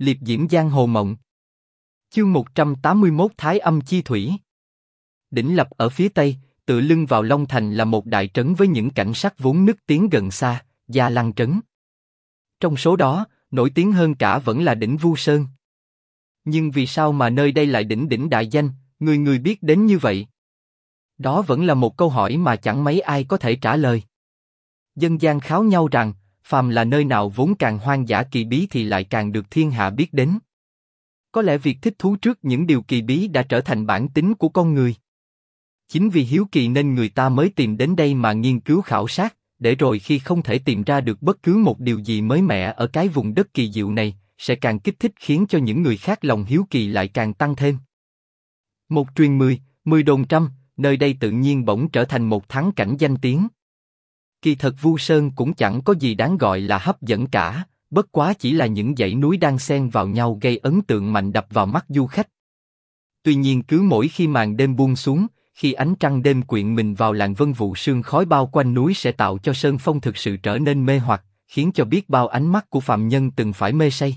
Liệp diễm giang hồ mộng. Chương 181 Thái âm chi thủy. Đỉnh lập ở phía tây, tự lưng vào Long Thành là một đại trấn với những cảnh sắc vốn nức tiếng gần xa, Gia Lăng Trấn. Trong số đó, nổi tiếng hơn cả vẫn là đỉnh Vu Sơn. Nhưng vì sao mà nơi đây lại đỉnh đỉnh đại danh, người người biết đến như vậy? Đó vẫn là một câu hỏi mà chẳng mấy ai có thể trả lời. Dân gian kháo nhau rằng, phàm là nơi nào vốn càng hoang dã kỳ bí thì lại càng được thiên hạ biết đến. Có lẽ việc thích thú trước những điều kỳ bí đã trở thành bản tính của con người. Chính vì hiếu kỳ nên người ta mới tìm đến đây mà nghiên cứu khảo sát, để rồi khi không thể tìm ra được bất cứ một điều gì mới mẻ ở cái vùng đất kỳ diệu này, sẽ càng kích thích khiến cho những người khác lòng hiếu kỳ lại càng tăng thêm. Một truyền mười, mười đồn trăm, nơi đây tự nhiên bỗng trở thành một thắng cảnh danh tiếng. Kỳ thật Vu Sơn cũng chẳng có gì đáng gọi là hấp dẫn cả, bất quá chỉ là những dãy núi đang xen vào nhau gây ấn tượng mạnh đập vào mắt du khách. Tuy nhiên cứ mỗi khi màn đêm buông xuống, khi ánh trăng đêm quyện mình vào làn vân vụ sương khói bao quanh núi sẽ tạo cho sơn phong thực sự trở nên mê hoặc, khiến cho biết bao ánh mắt của phạm nhân từng phải mê say.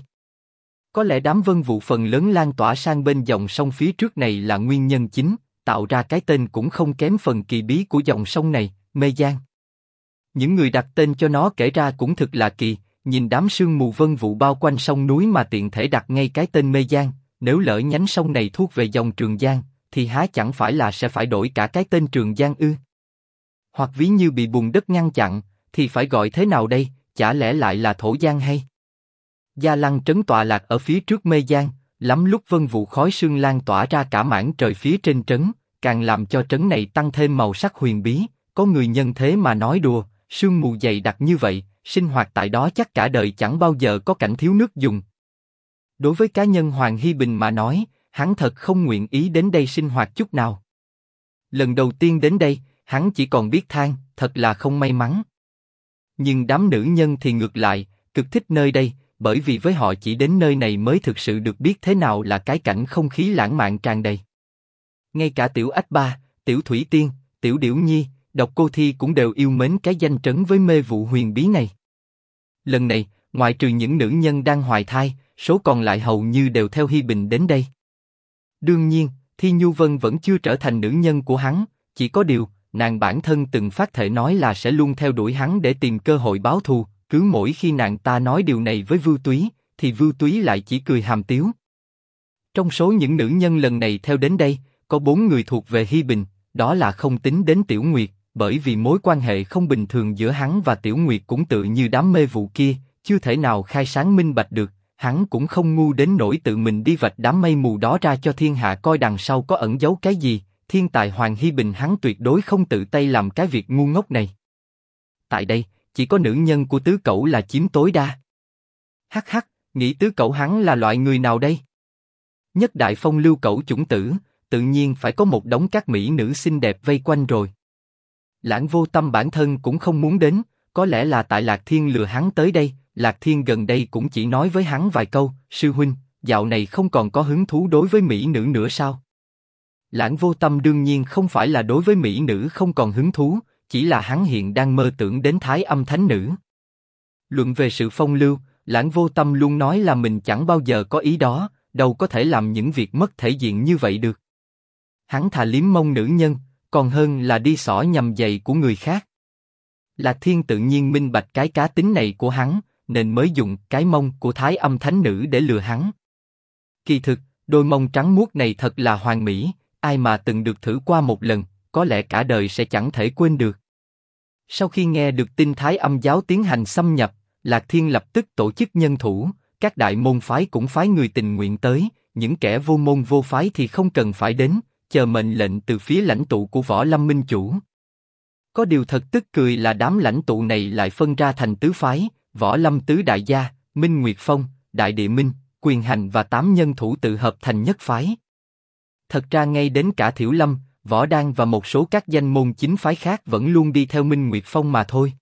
Có lẽ đám vân vụ phần lớn lan tỏa sang bên dòng sông phía trước này là nguyên nhân chính, tạo ra cái tên cũng không kém phần kỳ bí của dòng sông này, Mê Giang. Những người đặt tên cho nó kể ra cũng thực là kỳ, nhìn đám sương mù vân vụ bao quanh sông núi mà tiện thể đặt ngay cái tên Mê Giang, nếu lỡ nhánh sông này thuộc về dòng Trường Giang, thì há chẳng phải là sẽ phải đổi cả cái tên Trường Giang ư? Hoặc ví như bị bùn đất ngăn chặn, thì phải gọi thế nào đây? Chả lẽ lại là Thổ Giang hay? Gia Lăng trấn tọa lạc ở phía trước Mê Giang, lắm lúc vân vụ khói sương lan tỏa ra cả mảng trời phía trên trấn, càng làm cho trấn này tăng thêm màu sắc huyền bí. Có người nhân thế mà nói đùa, sương mù dày đặc như vậy, sinh hoạt tại đó chắc cả đời chẳng bao giờ có cảnh thiếu nước dùng. Đối với cá nhân Hoàng Hy Bình mà nói, hắn thật không nguyện ý đến đây sinh hoạt chút nào. Lần đầu tiên đến đây, hắn chỉ còn biết than, thật là không may mắn. Nhưng đám nữ nhân thì ngược lại, cực thích nơi đây, bởi vì với họ chỉ đến nơi này mới thực sự được biết thế nào là cái cảnh không khí lãng mạn tràn đầy. Ngay cả tiểu ách ba, tiểu thủy tiên, tiểu điểu nhi, độc cô thi cũng đều yêu mến cái danh trấn với mê vụ huyền bí này. Lần này, ngoại trừ những nữ nhân đang hoài thai, số còn lại hầu như đều theo Hi Bình đến đây. Đương nhiên, Thi Nhu Vân vẫn chưa trở thành nữ nhân của hắn, chỉ có điều, nàng bản thân từng phát thể nói là sẽ luôn theo đuổi hắn để tìm cơ hội báo thù. Cứ mỗi khi nàng ta nói điều này với Vưu Túy, thì Vưu Túy lại chỉ cười hàm tiếu. Trong số những nữ nhân lần này theo đến đây, có bốn người thuộc về Hi Bình, đó là không tính đến Tiểu Nguyệt, bởi vì mối quan hệ không bình thường giữa hắn và Tiểu Nguyệt cũng tự như đám mê vụ kia, chưa thể nào khai sáng minh bạch được. Hắn cũng không ngu đến nỗi tự mình đi vạch đám mây mù đó ra cho thiên hạ coi đằng sau có ẩn giấu cái gì. Thiên tài Hoàng Hi Bình hắn tuyệt đối không tự tay làm cái việc ngu ngốc này. Tại đây, chỉ có nữ nhân của tứ cậu là chiếm tối đa. Hắc hắc, nghĩ tứ cậu hắn là loại người nào đây? Nhất đại phong lưu cậu chủng tử, tự nhiên phải có một đống các mỹ nữ xinh đẹp vây quanh rồi. Lãng vô tâm bản thân cũng không muốn đến, có lẽ là tại Lạc Thiên lừa hắn tới đây, Lạc Thiên gần đây cũng chỉ nói với hắn vài câu, sư huynh, dạo này không còn có hứng thú đối với mỹ nữ nữa sao? Lãng vô tâm đương nhiên không phải là đối với mỹ nữ không còn hứng thú, chỉ là hắn hiện đang mơ tưởng đến thái âm thánh nữ. Luận về sự phong lưu, lãng vô tâm luôn nói là mình chẳng bao giờ có ý đó, đâu có thể làm những việc mất thể diện như vậy được. Hắn thà liếm mông nữ nhân, còn hơn là đi xỏ nhầm giày của người khác. Lạc Thiên tự nhiên minh bạch cái cá tính này của hắn, nên mới dùng cái mông của Thái Âm Thánh Nữ để lừa hắn. Kỳ thực, đôi mông trắng muốt này thật là hoàn mỹ, ai mà từng được thử qua một lần, có lẽ cả đời sẽ chẳng thể quên được. Sau khi nghe được tin Thái Âm giáo tiến hành xâm nhập, Lạc Thiên lập tức tổ chức nhân thủ, các đại môn phái cũng phái người tình nguyện tới, những kẻ vô môn vô phái thì không cần phải đến, chờ mệnh lệnh từ phía lãnh tụ của võ lâm minh chủ. Có điều thật tức cười là đám lãnh tụ này lại phân ra thành tứ phái, võ lâm tứ đại gia, Minh Nguyệt Phong, Đại Địa Minh, Quyền Hành và tám nhân thủ tự hợp thành nhất phái. Thật ra ngay đến cả Thiểu Lâm, Võ Đan và một số các danh môn chính phái khác vẫn luôn đi theo Minh Nguyệt Phong mà thôi.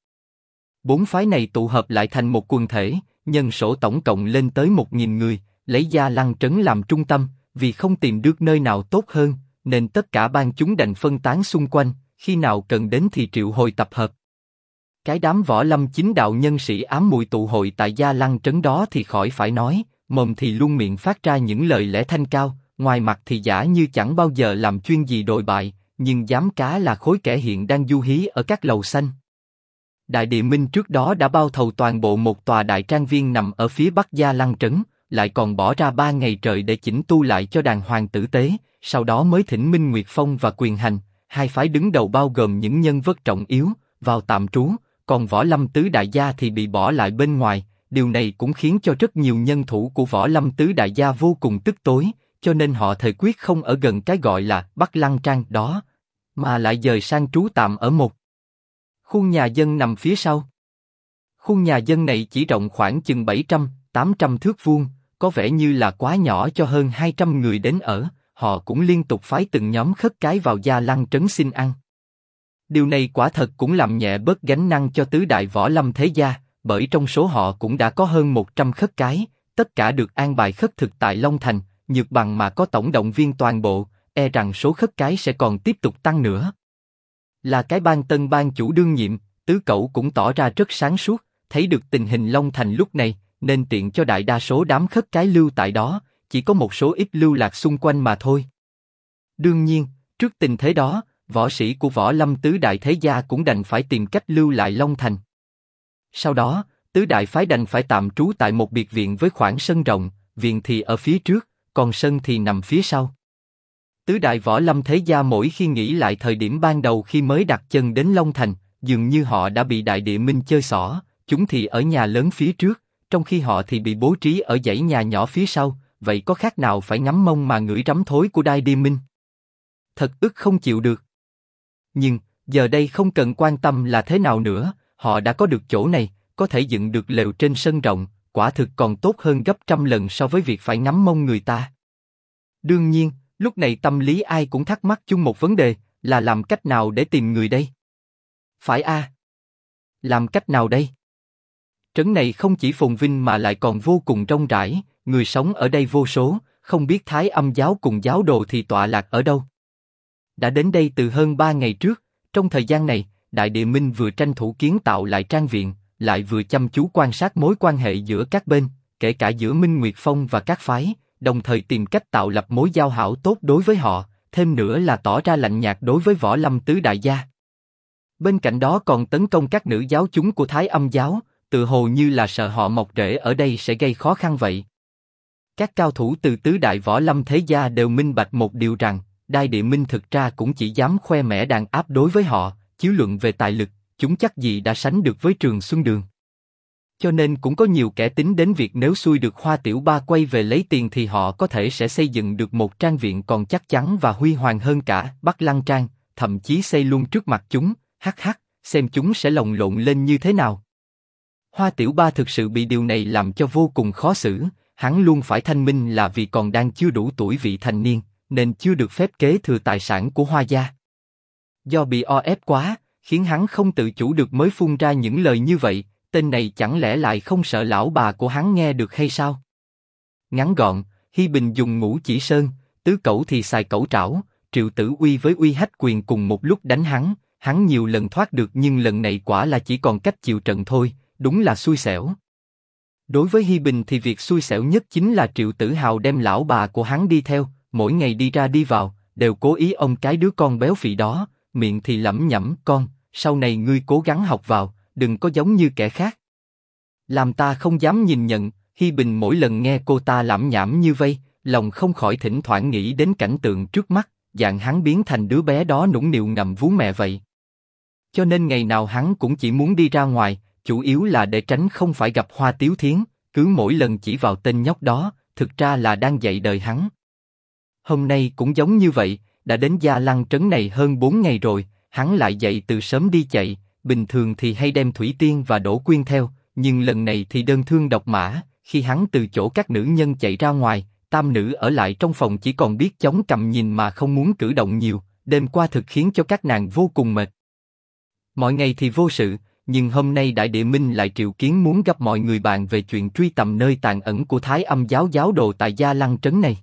Bốn phái này tụ hợp lại thành một quần thể, nhân số tổng cộng lên tới một nghìn người, lấy Gia Lăng Trấn làm trung tâm, vì không tìm được nơi nào tốt hơn, nên tất cả ban chúng đành phân tán xung quanh, khi nào cần đến thì triệu hồi tập hợp. Cái đám võ lâm chính đạo nhân sĩ ám mùi tụ hội tại Gia Lăng Trấn đó thì khỏi phải nói, mồm thì luôn miệng phát ra những lời lẽ thanh cao, ngoài mặt thì giả như chẳng bao giờ làm chuyên gì đội bại, nhưng dám cá là khối kẻ hiện đang du hí ở các lầu xanh. Đại địa minh trước đó đã bao thầu toàn bộ một tòa đại trang viên nằm ở phía bắc gia lăng trấn, lại còn bỏ ra ba ngày trời để chỉnh tu lại cho đàng hoàng tử tế, sau đó mới thỉnh Minh Nguyệt Phong và Quyền Hành, hai phái đứng đầu bao gồm những nhân vật trọng yếu, vào tạm trú, còn Võ Lâm Tứ Đại Gia thì bị bỏ lại bên ngoài, điều này cũng khiến cho rất nhiều nhân thủ của Võ Lâm Tứ Đại Gia vô cùng tức tối, cho nên họ thời quyết không ở gần cái gọi là Bắc Lăng Trang đó, mà lại dời sang trú tạm ở một khu nhà dân nằm phía sau. Khu nhà dân này chỉ rộng khoảng chừng 700, 800 thước vuông, có vẻ như là quá nhỏ cho hơn 200 người đến ở, họ cũng liên tục phái từng nhóm khất cái vào gia lăng trấn xin ăn. Điều này quả thật cũng làm nhẹ bớt gánh nặng cho tứ đại võ lâm thế gia, bởi trong số họ cũng đã có hơn 100 khất cái, tất cả được an bài khất thực tại Long Thành, nhược bằng mà có tổng động viên toàn bộ, e rằng số khất cái sẽ còn tiếp tục tăng nữa. Là cái ban tân ban chủ đương nhiệm, tứ cậu cũng tỏ ra rất sáng suốt, thấy được tình hình Long Thành lúc này, nên tiện cho đại đa số đám khất cái lưu tại đó, chỉ có một số ít lưu lạc xung quanh mà thôi. Đương nhiên, trước tình thế đó, võ sĩ của võ lâm tứ đại thế gia cũng đành phải tìm cách lưu lại Long Thành. Sau đó, tứ đại phái đành phải tạm trú tại một biệt viện với khoảng sân rộng, viện thì ở phía trước, còn sân thì nằm phía sau. Tứ đại võ lâm thế gia mỗi khi nghĩ lại thời điểm ban đầu khi mới đặt chân đến Long Thành, dường như họ đã bị đại địa minh chơi xỏ, chúng thì ở nhà lớn phía trước, trong khi họ thì bị bố trí ở dãy nhà nhỏ phía sau, vậy có khác nào phải ngắm mông mà ngửi rắm thối của đai đi minh? Thật ức không chịu được. Nhưng, giờ đây không cần quan tâm là thế nào nữa, họ đã có được chỗ này, có thể dựng được lều trên sân rộng, quả thực còn tốt hơn gấp trăm lần so với việc phải ngắm mông người ta. Đương nhiên, lúc này tâm lý ai cũng thắc mắc chung một vấn đề, là làm cách nào để tìm người đây? Phải a? Làm cách nào đây? Trấn này không chỉ phồn vinh mà lại còn vô cùng rong rãi, người sống ở đây vô số, không biết Thái Âm giáo cùng giáo đồ thì tọa lạc ở đâu. Đã đến đây từ hơn ba ngày trước, trong thời gian này, Đại Địa Minh vừa tranh thủ kiến tạo lại trang viện, lại vừa chăm chú quan sát mối quan hệ giữa các bên, kể cả giữa Minh Nguyệt Phong và các phái, đồng thời tìm cách tạo lập mối giao hảo tốt đối với họ, thêm nữa là tỏ ra lạnh nhạt đối với võ lâm tứ đại gia. Bên cạnh đó còn tấn công các nữ giáo chúng của Thái Âm giáo, tự hồ như là sợ họ mọc rễ ở đây sẽ gây khó khăn vậy. Các cao thủ từ tứ đại võ lâm thế gia đều minh bạch một điều rằng, Đai Địa Minh thực ra cũng chỉ dám khoe mẽ đàn áp đối với họ, chiếu luận về tài lực, chúng chắc gì đã sánh được với Trường Xuân Đường. Cho nên cũng có nhiều kẻ tính đến việc nếu xui được Hoa Tiểu Ba quay về lấy tiền thì họ có thể sẽ xây dựng được một trang viện còn chắc chắn và huy hoàng hơn cả Bắc Lăng Trang, thậm chí xây luôn trước mặt chúng, hắc hắc, xem chúng sẽ lồng lộn lên như thế nào. Hoa Tiểu Ba thực sự bị điều này làm cho vô cùng khó xử, hắn luôn phải thanh minh là vì còn đang chưa đủ tuổi vị thành niên, nên chưa được phép kế thừa tài sản của Hoa gia. Do bị o ép quá, khiến hắn không tự chủ được mới phun ra những lời như vậy, tên này chẳng lẽ lại không sợ lão bà của hắn nghe được hay sao? Ngắn gọn, Hi Bình dùng ngũ chỉ sơn, tứ cẩu thì xài cẩu trảo, triệu tử uy với uy hách quyền cùng một lúc đánh hắn, hắn nhiều lần thoát được nhưng lần này quả là chỉ còn cách chịu trận thôi, đúng là xui xẻo. Đối với Hi Bình thì việc xui xẻo nhất chính là Triệu Tử Hào đem lão bà của hắn đi theo, mỗi ngày đi ra đi vào, đều cố ý ông cái đứa con béo phì đó, miệng thì lẩm nhẩm con, sau này ngươi cố gắng học vào, đừng có giống như kẻ khác. Làm ta không dám nhìn nhận, Hi Bình mỗi lần nghe cô ta lẩm nhẩm như vây, lòng không khỏi thỉnh thoảng nghĩ đến cảnh tượng trước mắt, dạng hắn biến thành đứa bé đó nũng nịu ngầm vú mẹ vậy. Cho nên ngày nào hắn cũng chỉ muốn đi ra ngoài, chủ yếu là để tránh không phải gặp Hoa Tiếu Thiến, cứ mỗi lần chỉ vào tên nhóc đó, thực ra là đang dạy đời hắn. Hôm nay cũng giống như vậy, đã đến Gia Lăng trấn này hơn 4 ngày rồi, hắn lại dậy từ sớm đi chạy, bình thường thì hay đem Thủy Tiên và Đỗ Quyên theo, nhưng lần này thì đơn thương độc mã, khi hắn từ chỗ các nữ nhân chạy ra ngoài, tam nữ ở lại trong phòng chỉ còn biết chống cầm nhìn mà không muốn cử động nhiều, đêm qua thực khiến cho các nàng vô cùng mệt. Mọi ngày thì vô sự, nhưng hôm nay Đại Địa Minh lại triệu kiến muốn gặp mọi người bàn về chuyện truy tầm nơi tàn ẩn của Thái Âm giáo giáo đồ tại Gia Lăng trấn này.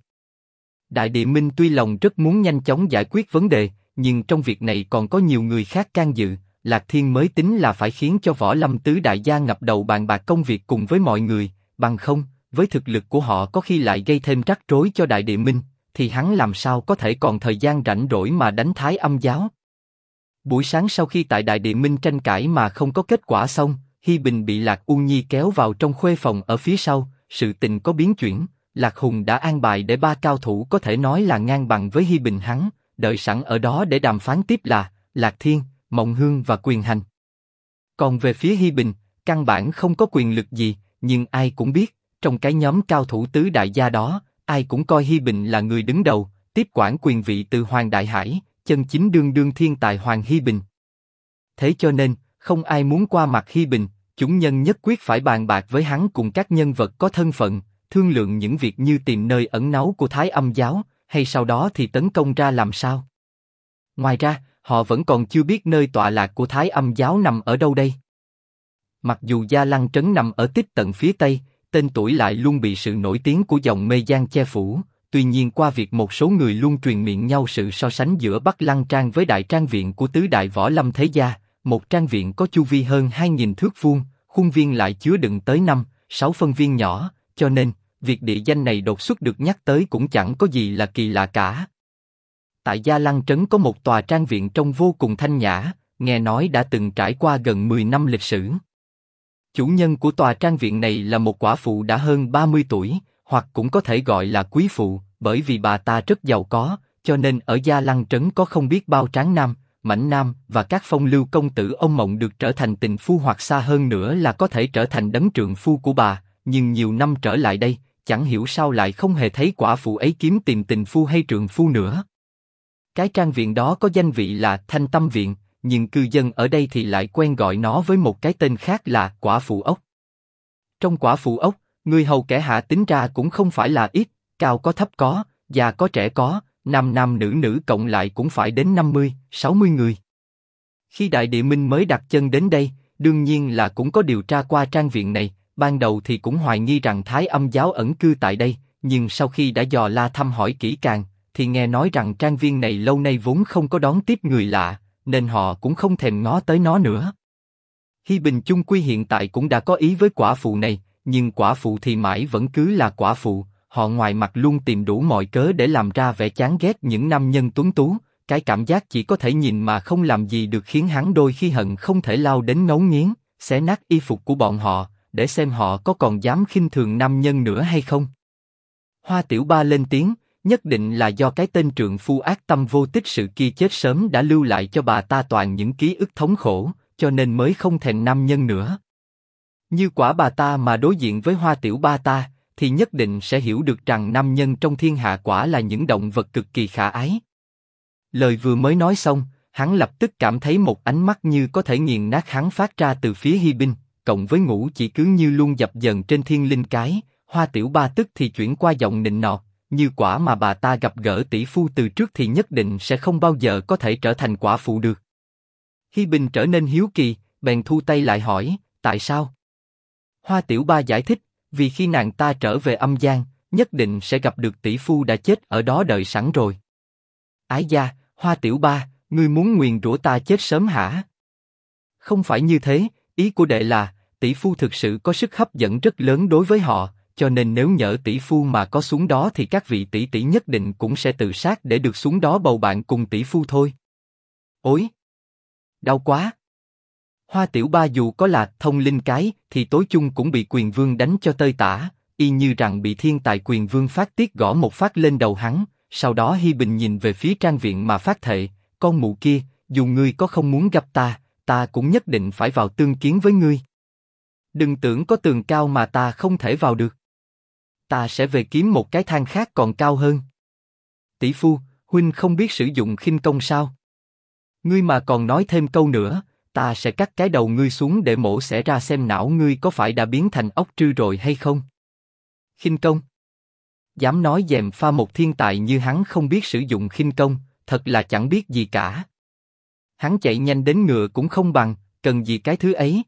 Đại Địa Minh tuy lòng rất muốn nhanh chóng giải quyết vấn đề, nhưng trong việc này còn có nhiều người khác can dự. Lạc Thiên mới tính là phải khiến cho Võ Lâm tứ đại gia ngập đầu bàn bạc công việc cùng với mọi người, bằng không, với thực lực của họ có khi lại gây thêm rắc rối cho Đại Địa Minh, thì hắn làm sao có thể còn thời gian rảnh rỗi mà đánh thái âm giáo. Buổi sáng sau khi tại Đại Địa Minh tranh cãi mà không có kết quả xong, Hi Bình bị Lạc Uông Nhi kéo vào trong khuê phòng ở phía sau, sự tình có biến chuyển, Lạc Hùng đã an bài để ba cao thủ có thể nói là ngang bằng với Hi Bình hắn, đợi sẵn ở đó để đàm phán tiếp là Lạc Thiên, Mộng Hương và Quyền Hành. Còn về phía Hi Bình, căn bản không có quyền lực gì, nhưng ai cũng biết, trong cái nhóm cao thủ tứ đại gia đó, ai cũng coi Hi Bình là người đứng đầu, tiếp quản quyền vị từ Hoàng Đại Hải, chân chính đương đương thiên tài Hoàng Hi Bình. Thế cho nên, không ai muốn qua mặt Hi Bình, chúng nhân nhất quyết phải bàn bạc với hắn cùng các nhân vật có thân phận, thương lượng những việc như tìm nơi ẩn náu của Thái Âm giáo, hay sau đó thì tấn công ra làm sao. Ngoài ra, họ vẫn còn chưa biết nơi tọa lạc của Thái Âm giáo nằm ở đâu đây. Mặc dù Gia Lăng Trấn nằm ở tích tận phía tây, tên tuổi lại luôn bị sự nổi tiếng của dòng mê giang che phủ. Tuy nhiên qua việc một số người luôn truyền miệng nhau sự so sánh giữa Bắc Lăng Trang với Đại Trang Viện của tứ đại võ lâm thế gia, một trang viện có chu vi hơn 2.000 thước vuông, khuôn viên lại chứa đựng tới năm, sáu phân viên nhỏ, cho nên việc địa danh này đột xuất được nhắc tới cũng chẳng có gì là kỳ lạ cả. Tại Gia Lăng Trấn có một tòa trang viện trông vô cùng thanh nhã, nghe nói đã từng trải qua gần 10 năm lịch sử. Chủ nhân của tòa trang viện này là một quả phụ đã hơn 30 tuổi, hoặc cũng có thể gọi là quý phụ, bởi vì bà ta rất giàu có, cho nên ở Gia Lăng Trấn có không biết bao tráng nam, mảnh nam và các phong lưu công tử ông mộng được trở thành tình phu hoặc xa hơn nữa là có thể trở thành đấng trượng phu của bà. Nhưng nhiều năm trở lại đây, chẳng hiểu sao lại không hề thấy quả phụ ấy kiếm tìm tình phu hay trượng phu nữa. Cái trang viện đó có danh vị là Thanh Tâm Viện, nhưng cư dân ở đây thì lại quen gọi nó với một cái tên khác là quả phụ ốc. Trong quả phụ ốc, người hầu kẻ hạ tính ra cũng không phải là ít, cao có thấp có, già có trẻ có, nam nam nữ nữ cộng lại cũng phải đến 50, 60 người. Khi Đại Địa Minh mới đặt chân đến đây, đương nhiên là cũng có điều tra qua trang viện này, ban đầu thì cũng hoài nghi rằng Thái Âm giáo ẩn cư tại đây, nhưng sau khi đã dò la thăm hỏi kỹ càng, thì nghe nói rằng trang viên này lâu nay vốn không có đón tiếp người lạ, nên họ cũng không thèm ngó tới nó nữa. Hi Bình chung quy hiện tại cũng đã có ý với quả phụ này, nhưng quả phụ thì mãi vẫn cứ là quả phụ, họ ngoài mặt luôn tìm đủ mọi cớ để làm ra vẻ chán ghét những nam nhân tuấn tú, cái cảm giác chỉ có thể nhìn mà không làm gì được khiến hắn đôi khi hận không thể lao đến ngấu nghiến, xé nát y phục của bọn họ, để xem họ có còn dám khinh thường nam nhân nữa hay không. Hoa Tiểu Ba lên tiếng, nhất định là do cái tên trượng phu ác tâm vô tích sự kia chết sớm đã lưu lại cho bà ta toàn những ký ức thống khổ, cho nên mới không thèm nam nhân nữa. Như quả bà ta mà đối diện với Hoa Tiểu Ba ta, thì nhất định sẽ hiểu được rằng nam nhân trong thiên hạ quả là những động vật cực kỳ khả ái. Lời vừa mới nói xong, hắn lập tức cảm thấy một ánh mắt như có thể nghiền nát hắn phát ra từ phía Hi Binh, cộng với ngũ chỉ cứ như luôn dập dần trên thiên linh cái, hoa tiểu ba tức thì chuyển qua giọng nịnh nọt, như quả mà bà ta gặp gỡ tỷ phu từ trước thì nhất định sẽ không bao giờ có thể trở thành quả phụ được. Hi Bình trở nên hiếu kỳ, bèn thu tay lại hỏi, tại sao? Hoa Tiểu Ba giải thích, vì khi nàng ta trở về âm gian, nhất định sẽ gặp được tỷ phu đã chết ở đó đợi sẵn rồi. Ái gia, Hoa Tiểu Ba, ngươi muốn nguyền rủa ta chết sớm hả? Không phải như thế, ý của đệ là, tỷ phu thực sự có sức hấp dẫn rất lớn đối với họ, cho nên nếu nhỡ tỷ phu mà có xuống đó thì các vị tỷ tỷ nhất định cũng sẽ tự sát để được xuống đó bầu bạn cùng tỷ phu thôi. Ôi! Đau quá! Hoa tiểu ba dù có là thông linh cái thì tối chung cũng bị quyền vương đánh cho tơi tả, y như rằng bị thiên tài quyền vương phát tiết gõ một phát lên đầu hắn. Sau đó Hi Bình nhìn về phía trang viện mà phát thệ, con mụ kia, dù ngươi có không muốn gặp ta, ta cũng nhất định phải vào tương kiến với ngươi. Đừng tưởng có tường cao mà ta không thể vào được. Ta sẽ về kiếm một cái thang khác còn cao hơn. Tỷ phu, huynh không biết sử dụng khinh công sao? Ngươi mà còn nói thêm câu nữa, ta sẽ cắt cái đầu ngươi xuống để mổ xẻ ra xem não ngươi có phải đã biến thành ốc trư rồi hay không. Khinh công. Dám nói dèm pha một thiên tài như hắn không biết sử dụng khinh công, thật là chẳng biết gì cả. Hắn chạy nhanh đến ngựa cũng không bằng, cần gì cái thứ ấy.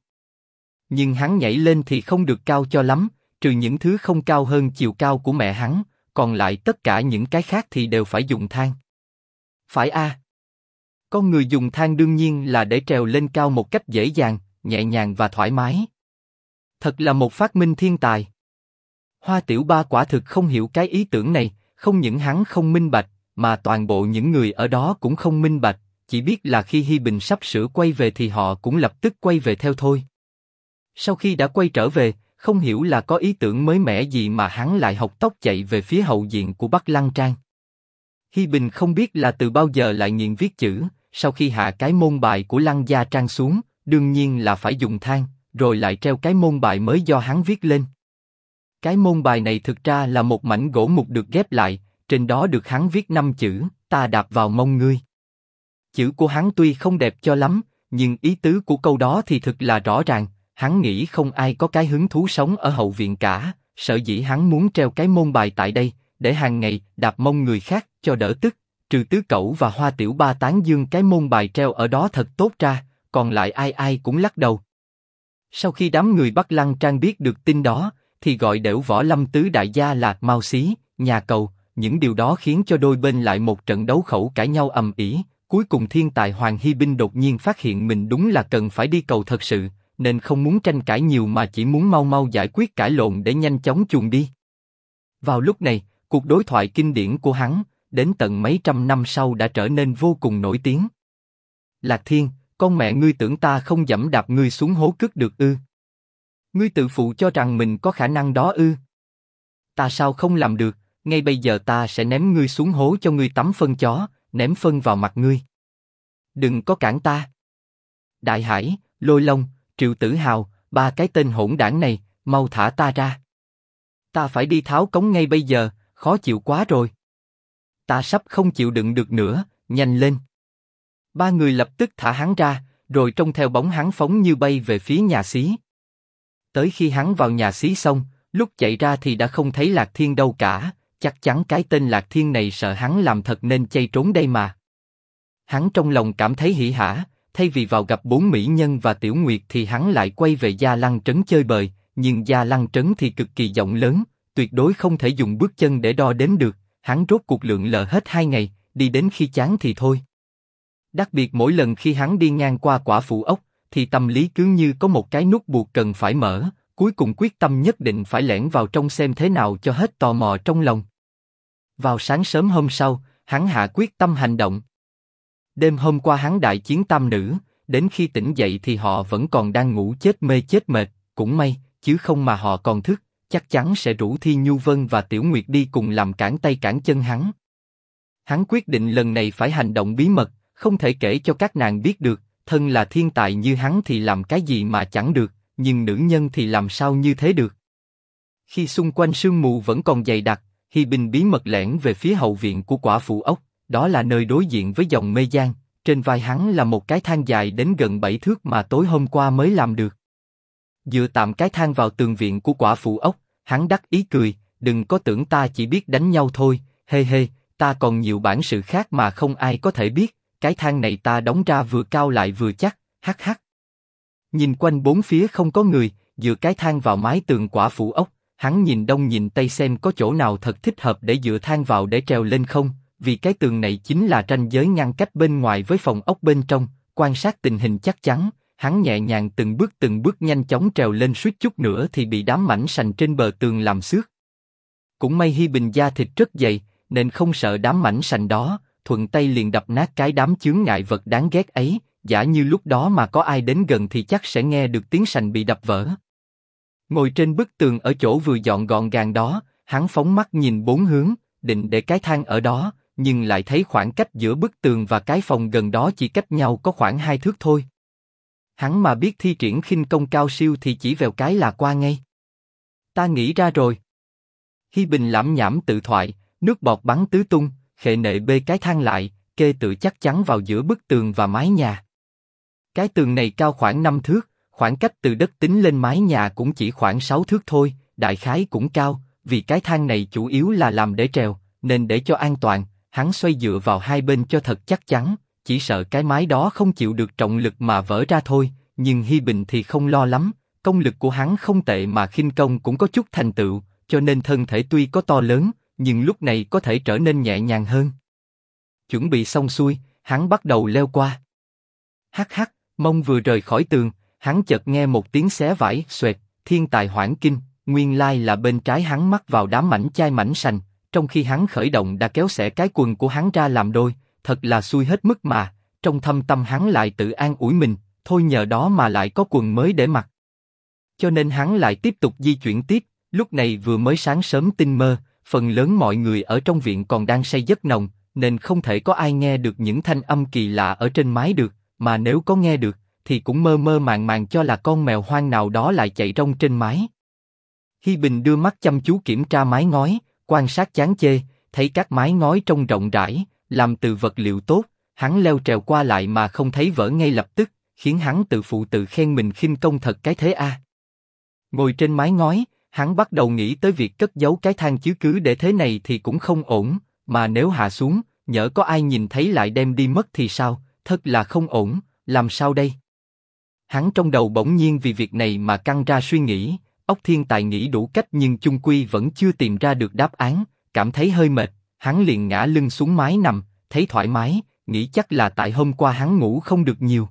Nhưng hắn nhảy lên thì không được cao cho lắm, trừ những thứ không cao hơn chiều cao của mẹ hắn, còn lại tất cả những cái khác thì đều phải dùng thang. Phải a. Con người dùng thang đương nhiên là để trèo lên cao một cách dễ dàng, nhẹ nhàng và thoải mái. Thật là một phát minh thiên tài. Hoa Tiểu Ba quả thực không hiểu cái ý tưởng này, không những hắn không minh bạch, mà toàn bộ những người ở đó cũng không minh bạch, chỉ biết là khi Hi Bình sắp sửa quay về thì họ cũng lập tức quay về theo thôi. Sau khi đã quay trở về, không hiểu là có ý tưởng mới mẻ gì mà hắn lại học tóc chạy về phía hậu diện của Bắc Lăng Trang. Hi Bình không biết là từ bao giờ lại nghiện viết chữ, sau khi hạ cái môn bài của Lăng Gia Trang xuống, đương nhiên là phải dùng than, rồi lại treo cái môn bài mới do hắn viết lên. Cái môn bài này thực ra là một mảnh gỗ mục được ghép lại, trên đó được hắn viết năm chữ, ta đạp vào mông ngươi. Chữ của hắn tuy không đẹp cho lắm, nhưng ý tứ của câu đó thì thực là rõ ràng, hắn nghĩ không ai có cái hứng thú sống ở hậu viện cả, sợ dĩ hắn muốn treo cái môn bài tại đây, để hàng ngày đạp mông người khác cho đỡ tức. Trừ tứ cẩu và hoa tiểu ba tán dương cái môn bài treo ở đó thật tốt ra, còn lại ai ai cũng lắc đầu. Sau khi đám người Bắc Lăng Trang biết được tin đó, thì gọi đểu võ lâm tứ đại gia là Mao Xí, nhà cầu. Những điều đó khiến cho đôi bên lại một trận đấu khẩu cãi nhau ầm ĩ. Cuối cùng thiên tài Hoàng Hy Binh đột nhiên phát hiện mình đúng là cần phải đi cầu thật sự, nên không muốn tranh cãi nhiều mà chỉ muốn mau mau giải quyết cãi lộn để nhanh chóng chuồn đi. Vào lúc này, cuộc đối thoại kinh điển của hắn, đến tận mấy trăm năm sau đã trở nên vô cùng nổi tiếng. Lạc Thiên, con mẹ ngươi tưởng ta không dẫm đạp ngươi xuống hố cướp được ư? Ngươi tự phụ cho rằng mình có khả năng đó ư? Ta sao không làm được? Ngay bây giờ ta sẽ ném ngươi xuống hố cho ngươi tắm phân chó, ném phân vào mặt ngươi. Đừng có cản ta. Đại Hải, Lôi Long, Triệu Tử Hào, ba cái tên hỗn đảng này, mau thả ta ra. Ta phải đi tháo cống ngay bây giờ, khó chịu quá rồi. Ta sắp không chịu đựng được nữa, nhanh lên. Ba người lập tức thả hắn ra, rồi trông theo bóng hắn phóng như bay về phía nhà xí. Tới khi hắn vào nhà xí xong, lúc chạy ra thì đã không thấy Lạc Thiên đâu cả, chắc chắn cái tên Lạc Thiên này sợ hắn làm thật nên chạy trốn đây mà. Hắn trong lòng cảm thấy hỉ hả, thay vì vào gặp bốn mỹ nhân và tiểu nguyệt thì hắn lại quay về gia lăng trấn chơi bời, nhưng gia lăng trấn thì cực kỳ rộng lớn, tuyệt đối không thể dùng bước chân để đo đếm được. Hắn rốt cuộc lượng lờ hết hai ngày, đi đến khi chán thì thôi. Đặc biệt mỗi lần khi hắn đi ngang qua quả phụ ốc, thì tâm lý cứ như có một cái nút buộc cần phải mở, cuối cùng quyết tâm nhất định phải lẻn vào trong xem thế nào cho hết tò mò trong lòng. Vào sáng sớm hôm sau, hắn hạ quyết tâm hành động. Đêm hôm qua hắn đại chiến tam nữ, đến khi tỉnh dậy thì họ vẫn còn đang ngủ chết mê chết mệt, cũng may, chứ không mà họ còn thức, chắc chắn sẽ rủ Thi Nhu Vân và Tiểu Nguyệt đi cùng làm cản tay cản chân hắn. Hắn quyết định lần này phải hành động bí mật, không thể kể cho các nàng biết được, thân là thiên tài như hắn thì làm cái gì mà chẳng được, nhưng nữ nhân thì làm sao như thế được. Khi xung quanh sương mù vẫn còn dày đặc, Hi Bình bí mật lẻn về phía hậu viện của quả phụ ốc, đó là nơi đối diện với dòng mê giang, trên vai hắn là một cái thang dài đến gần bảy thước mà tối hôm qua mới làm được. Dựa tạm cái thang vào tường viện của quả phụ ốc, hắn đắc ý cười, đừng có tưởng ta chỉ biết đánh nhau thôi, hê hê, ta còn nhiều bản sự khác mà không ai có thể biết, cái thang này ta đóng ra vừa cao lại vừa chắc, hắc hắc. Nhìn quanh bốn phía không có người, dựa cái thang vào mái tường quả phụ ốc, hắn nhìn đông nhìn tây xem có chỗ nào thật thích hợp để dựa thang vào để trèo lên không, vì cái tường này chính là ranh giới ngăn cách bên ngoài với phòng ốc bên trong, quan sát tình hình chắc chắn, hắn nhẹ nhàng từng bước từng bước nhanh chóng trèo lên suýt chút nữa thì bị đám mảnh sành trên bờ tường làm xước. Cũng may Hi Bình da thịt rất dày, nên không sợ đám mảnh sành đó, thuận tay liền đập nát cái đám chướng ngại vật đáng ghét ấy, giả như lúc đó mà có ai đến gần thì chắc sẽ nghe được tiếng sành bị đập vỡ. Ngồi trên bức tường ở chỗ vừa dọn gọn gàng đó, hắn phóng mắt nhìn bốn hướng, định để cái thang ở đó, nhưng lại thấy khoảng cách giữa bức tường và cái phòng gần đó chỉ cách nhau có khoảng hai thước thôi. Hắn mà biết thi triển khinh công cao siêu thì chỉ vèo cái là qua ngay. Ta nghĩ ra rồi. Hi Bình lãm nhảm tự thoại, nước bọt bắn tứ tung, khệ nệ bê cái thang lại, kê tự chắc chắn vào giữa bức tường và mái nhà. Cái tường này cao khoảng 5 thước, khoảng cách từ đất tính lên mái nhà cũng chỉ khoảng 6 thước thôi, đại khái cũng cao, vì cái thang này chủ yếu là làm để trèo, nên để cho an toàn, hắn xoay dựa vào hai bên cho thật chắc chắn, chỉ sợ cái mái đó không chịu được trọng lực mà vỡ ra thôi, nhưng Hi Bình thì không lo lắm, công lực của hắn không tệ mà khinh công cũng có chút thành tựu, cho nên thân thể tuy có to lớn, nhưng lúc này có thể trở nên nhẹ nhàng hơn. Chuẩn bị xong xuôi, hắn bắt đầu leo qua. Hắc hắc, mông vừa rời khỏi tường, hắn chợt nghe một tiếng xé vải, xoẹt, thiên tài hoảng kinh, nguyên lai là bên trái hắn mắc vào đám mảnh chai mảnh sành, trong khi hắn khởi động đã kéo xẻ cái quần của hắn ra làm đôi, thật là xui hết mức mà, trong thâm tâm hắn lại tự an ủi mình, thôi nhờ đó mà lại có quần mới để mặc. Cho nên hắn lại tiếp tục di chuyển tiếp, lúc này vừa mới sáng sớm tinh mơ, phần lớn mọi người ở trong viện còn đang say giấc nồng, nên không thể có ai nghe được những thanh âm kỳ lạ ở trên mái được, mà nếu có nghe được, thì cũng mơ mơ màng màng cho là con mèo hoang nào đó lại chạy rong trên mái. Hi Bình đưa mắt chăm chú kiểm tra mái ngói, quan sát chán chê, thấy các mái ngói trông rộng rãi, làm từ vật liệu tốt, hắn leo trèo qua lại mà không thấy vỡ ngay lập tức, khiến hắn tự phụ tự khen mình khinh công thật cái thế a. Ngồi trên mái ngói, hắn bắt đầu nghĩ tới việc cất giấu cái thang chứ cứ để thế này thì cũng không ổn, mà nếu hạ xuống, nhỡ có ai nhìn thấy lại đem đi mất thì sao, thật là không ổn, làm sao đây? Hắn trong đầu bỗng nhiên vì việc này mà căng ra suy nghĩ, ốc thiên tài nghĩ đủ cách nhưng chung quy vẫn chưa tìm ra được đáp án, cảm thấy hơi mệt, hắn liền ngã lưng xuống mái nằm, thấy thoải mái, nghĩ chắc là tại hôm qua hắn ngủ không được nhiều.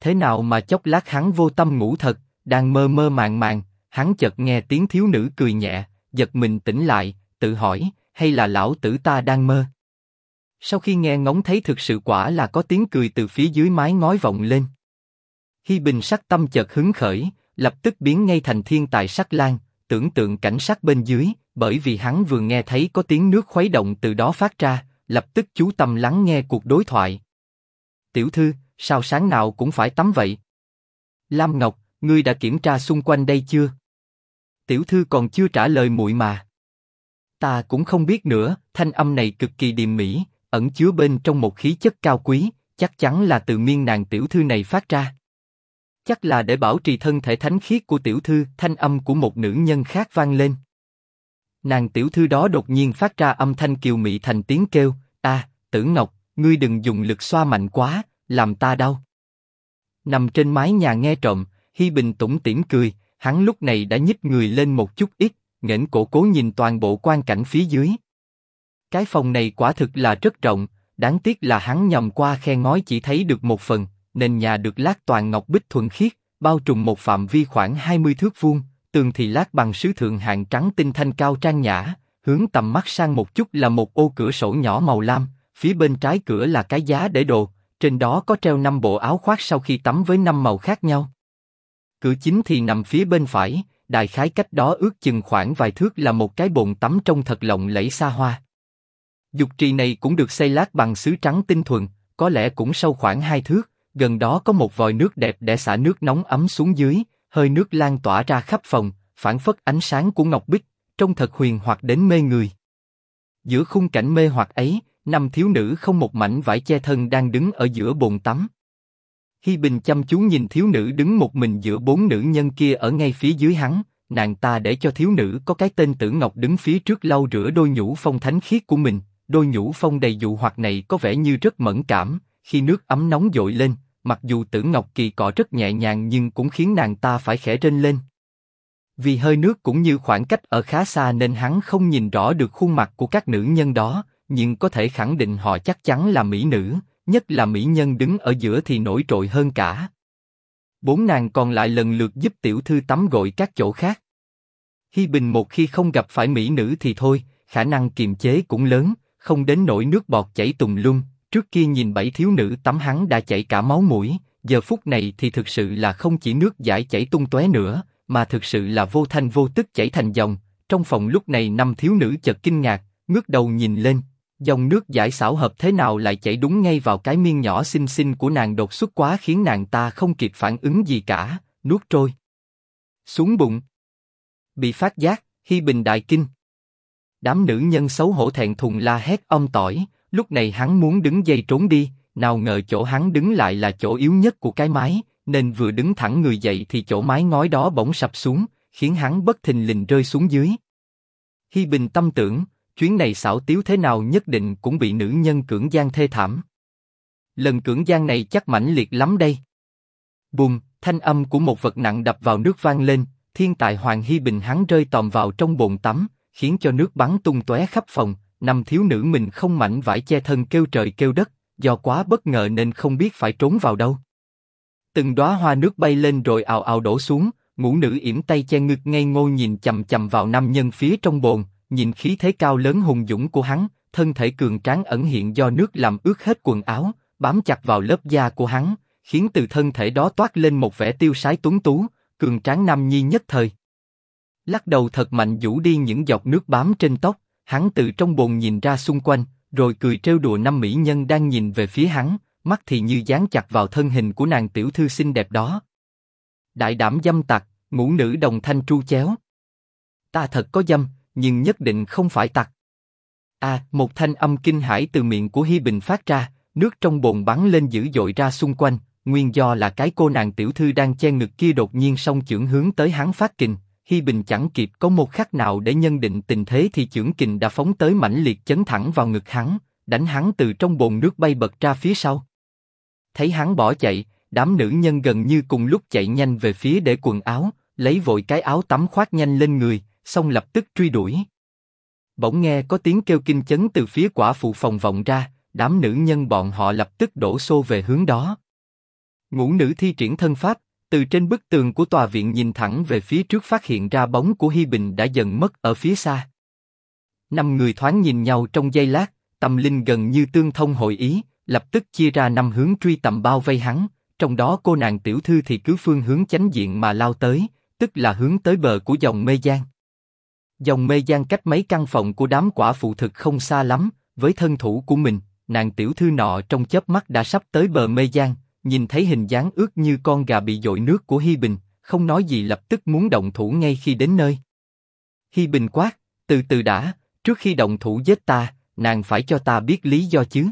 Thế nào mà chốc lát hắn vô tâm ngủ thật, đang mơ mơ màng màng, hắn chợt nghe tiếng thiếu nữ cười nhẹ, giật mình tỉnh lại, tự hỏi, hay là lão tử ta đang mơ? Sau khi nghe ngóng thấy thực sự quả là có tiếng cười từ phía dưới mái ngói vọng lên. Hi Bình sắc tâm chợt hứng khởi, lập tức biến ngay thành thiên tài sắc lan tưởng tượng cảnh sắc bên dưới, bởi vì hắn vừa nghe thấy có tiếng nước khuấy động từ đó phát ra, lập tức chú tâm lắng nghe cuộc đối thoại. Tiểu thư, sao sáng nào cũng phải tắm vậy? Lam Ngọc, ngươi đã kiểm tra xung quanh đây chưa? Tiểu thư còn chưa trả lời muội mà. Ta cũng không biết nữa, thanh âm này cực kỳ điềm mỹ, ẩn chứa bên trong một khí chất cao quý, chắc chắn là từ miên nàng tiểu thư này phát ra. Chắc là để bảo trì thân thể thánh khiết của tiểu thư, thanh âm của một nữ nhân khác vang lên. Nàng tiểu thư đó đột nhiên phát ra âm thanh kiều mị thành tiếng kêu, a, tử ngọc, ngươi đừng dùng lực xoa mạnh quá, làm ta đau. Nằm trên mái nhà nghe trộm, Hi Bình tủm tỉm cười, hắn lúc này đã nhích người lên một chút ít, nghển cổ cố nhìn toàn bộ quan cảnh phía dưới. Cái phòng này quả thực là rất rộng, đáng tiếc là hắn nhầm qua khe ngói chỉ thấy được một phần, nên nhà được lát toàn ngọc bích thuần khiết, bao trùm một phạm vi khoảng 20 thước vuông, tường thì lát bằng sứ thượng hạng trắng tinh thanh cao trang nhã, hướng tầm mắt sang một chút là một ô cửa sổ nhỏ màu lam, phía bên trái cửa là cái giá để đồ, trên đó có treo năm bộ áo khoác sau khi tắm với năm màu khác nhau. Cửa chính thì nằm phía bên phải, đại khái cách đó ước chừng khoảng vài thước là một cái bồn tắm trông thật lộng lẫy xa hoa. Dục trì này cũng được xây lát bằng sứ trắng tinh thuần, có lẽ cũng sâu khoảng hai thước, gần đó có một vòi nước đẹp để xả nước nóng ấm xuống dưới, hơi nước lan tỏa ra khắp phòng, phản phất ánh sáng của ngọc bích, trông thật huyền hoặc đến mê người. Giữa khung cảnh mê hoặc ấy, năm thiếu nữ không một mảnh vải che thân đang đứng ở giữa bồn tắm. Hi Bình chăm chú nhìn thiếu nữ đứng một mình giữa bốn nữ nhân kia ở ngay phía dưới hắn, nàng ta để cho thiếu nữ có cái tên Tử Ngọc đứng phía trước lau rửa đôi nhũ phong thánh khiết của mình, đôi nhũ phong đầy dụ hoặc này có vẻ như rất mẫn cảm, khi nước ấm nóng dội lên, mặc dù Tử Ngọc kỳ cọ rất nhẹ nhàng nhưng cũng khiến nàng ta phải khẽ rên lên. Vì hơi nước cũng như khoảng cách ở khá xa nên hắn không nhìn rõ được khuôn mặt của các nữ nhân đó, nhưng có thể khẳng định họ chắc chắn là mỹ nữ, nhất là mỹ nhân đứng ở giữa thì nổi trội hơn cả. Bốn nàng còn lại lần lượt giúp tiểu thư tắm gội các chỗ khác. Hi Bình một khi không gặp phải mỹ nữ thì thôi, khả năng kiềm chế cũng lớn, không đến nỗi nước bọt chảy tùng lung. Trước kia nhìn bảy thiếu nữ tắm hắn đã chảy cả máu mũi, giờ phút này thì thực sự là không chỉ nước giải chảy tung tóe nữa, mà thực sự là vô thanh vô tức chảy thành dòng. Trong phòng lúc này năm thiếu nữ chợt kinh ngạc, ngước đầu nhìn lên, dòng nước giải xảo hợp thế nào lại chảy đúng ngay vào cái miên nhỏ xinh xinh của nàng đột xuất quá khiến nàng ta không kịp phản ứng gì cả, nuốt trôi. Xuống bụng. Bị phát giác, Hi Bình đại kinh. Đám nữ nhân xấu hổ thẹn thùng la hét ông tỏi, lúc này hắn muốn đứng dây trốn đi, nào ngờ chỗ hắn đứng lại là chỗ yếu nhất của cái mái, nên vừa đứng thẳng người dậy thì chỗ mái ngói đó bỗng sập xuống, khiến hắn bất thình lình rơi xuống dưới. Hi Bình tâm tưởng, chuyến này xảo tiếu thế nào nhất định cũng bị nữ nhân cưỡng gian thê thảm. Lần cưỡng gian này chắc mãnh liệt lắm đây. Bùm, thanh âm của một vật nặng đập vào nước vang lên, thiên tài Hoàng Hi Bình hắn rơi tòm vào trong bồn tắm, khiến cho nước bắn tung tóe khắp phòng, năm thiếu nữ mình không mảnh vải che thân kêu trời kêu đất, do quá bất ngờ nên không biết phải trốn vào đâu. Từng đóa hoa nước bay lên rồi ào ào đổ xuống, ngũ nữ yểm tay che ngực ngây ngô nhìn chầm chầm vào nam nhân phía trong bồn, nhìn khí thế cao lớn hùng dũng của hắn, thân thể cường tráng ẩn hiện do nước làm ướt hết quần áo, bám chặt vào lớp da của hắn, khiến từ thân thể đó toát lên một vẻ tiêu sái tuấn tú, cường tráng nam nhi nhất thời. Lắc đầu thật mạnh vũ đi những giọt nước bám trên tóc, hắn từ trong bồn nhìn ra xung quanh, rồi cười trêu đùa năm mỹ nhân đang nhìn về phía hắn, mắt thì như dán chặt vào thân hình của nàng tiểu thư xinh đẹp đó. Đại đảm dâm tặc, ngũ nữ đồng thanh tru chéo. Ta thật có dâm, nhưng nhất định không phải tặc. À, một thanh âm kinh hãi từ miệng của Hi Bình phát ra, nước trong bồn bắn lên dữ dội ra xung quanh, nguyên do là cái cô nàng tiểu thư đang che ngực kia đột nhiên song chưởng hướng tới hắn phát kình. Hi Bình chẳng kịp có một khắc nào để nhân định tình thế thì trưởng kình đã phóng tới mãnh liệt chấn thẳng vào ngực hắn, đánh hắn từ trong bồn nước bay bật ra phía sau. Thấy hắn bỏ chạy, đám nữ nhân gần như cùng lúc chạy nhanh về phía để quần áo, lấy vội cái áo tắm khoác nhanh lên người, xong lập tức truy đuổi. Bỗng nghe có tiếng kêu kinh chấn từ phía quả phụ phòng vọng ra, đám nữ nhân bọn họ lập tức đổ xô về hướng đó. Ngũ nữ thi triển thân pháp, từ trên bức tường của tòa viện nhìn thẳng về phía trước phát hiện ra bóng của Hi Bình đã dần mất ở phía xa. Năm người thoáng nhìn nhau trong giây lát, tâm linh gần như tương thông hội ý, lập tức chia ra năm hướng truy tầm bao vây hắn, trong đó cô nàng tiểu thư thì cứ phương hướng chánh diện mà lao tới, tức là hướng tới bờ của dòng mê giang. Dòng mê giang cách mấy căn phòng của đám quả phụ thực không xa lắm, với thân thủ của mình, nàng tiểu thư nọ trong chớp mắt đã sắp tới bờ mê giang, nhìn thấy hình dáng ướt như con gà bị dội nước của Hi Bình, không nói gì lập tức muốn động thủ ngay khi đến nơi. Hi Bình quát, từ từ đã, trước khi động thủ giết ta, nàng phải cho ta biết lý do chứ.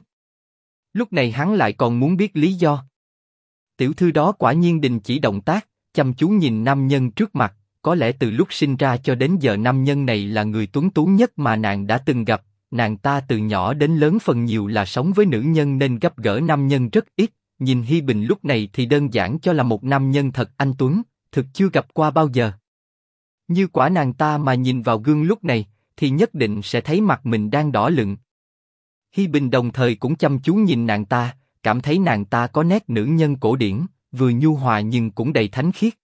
Lúc này hắn lại còn muốn biết lý do. Tiểu thư đó quả nhiên đình chỉ động tác, chăm chú nhìn nam nhân trước mặt, có lẽ từ lúc sinh ra cho đến giờ nam nhân này là người tuấn tú nhất mà nàng đã từng gặp. Nàng ta từ nhỏ đến lớn phần nhiều là sống với nữ nhân nên gặp gỡ nam nhân rất ít. Nhìn Hi Bình lúc này thì đơn giản cho là một nam nhân thật anh tuấn, thực chưa gặp qua bao giờ. Như quả nàng ta mà nhìn vào gương lúc này, thì nhất định sẽ thấy mặt mình đang đỏ lựng. Hi Bình đồng thời cũng chăm chú nhìn nàng ta, cảm thấy nàng ta có nét nữ nhân cổ điển, vừa nhu hòa nhưng cũng đầy thánh khiết.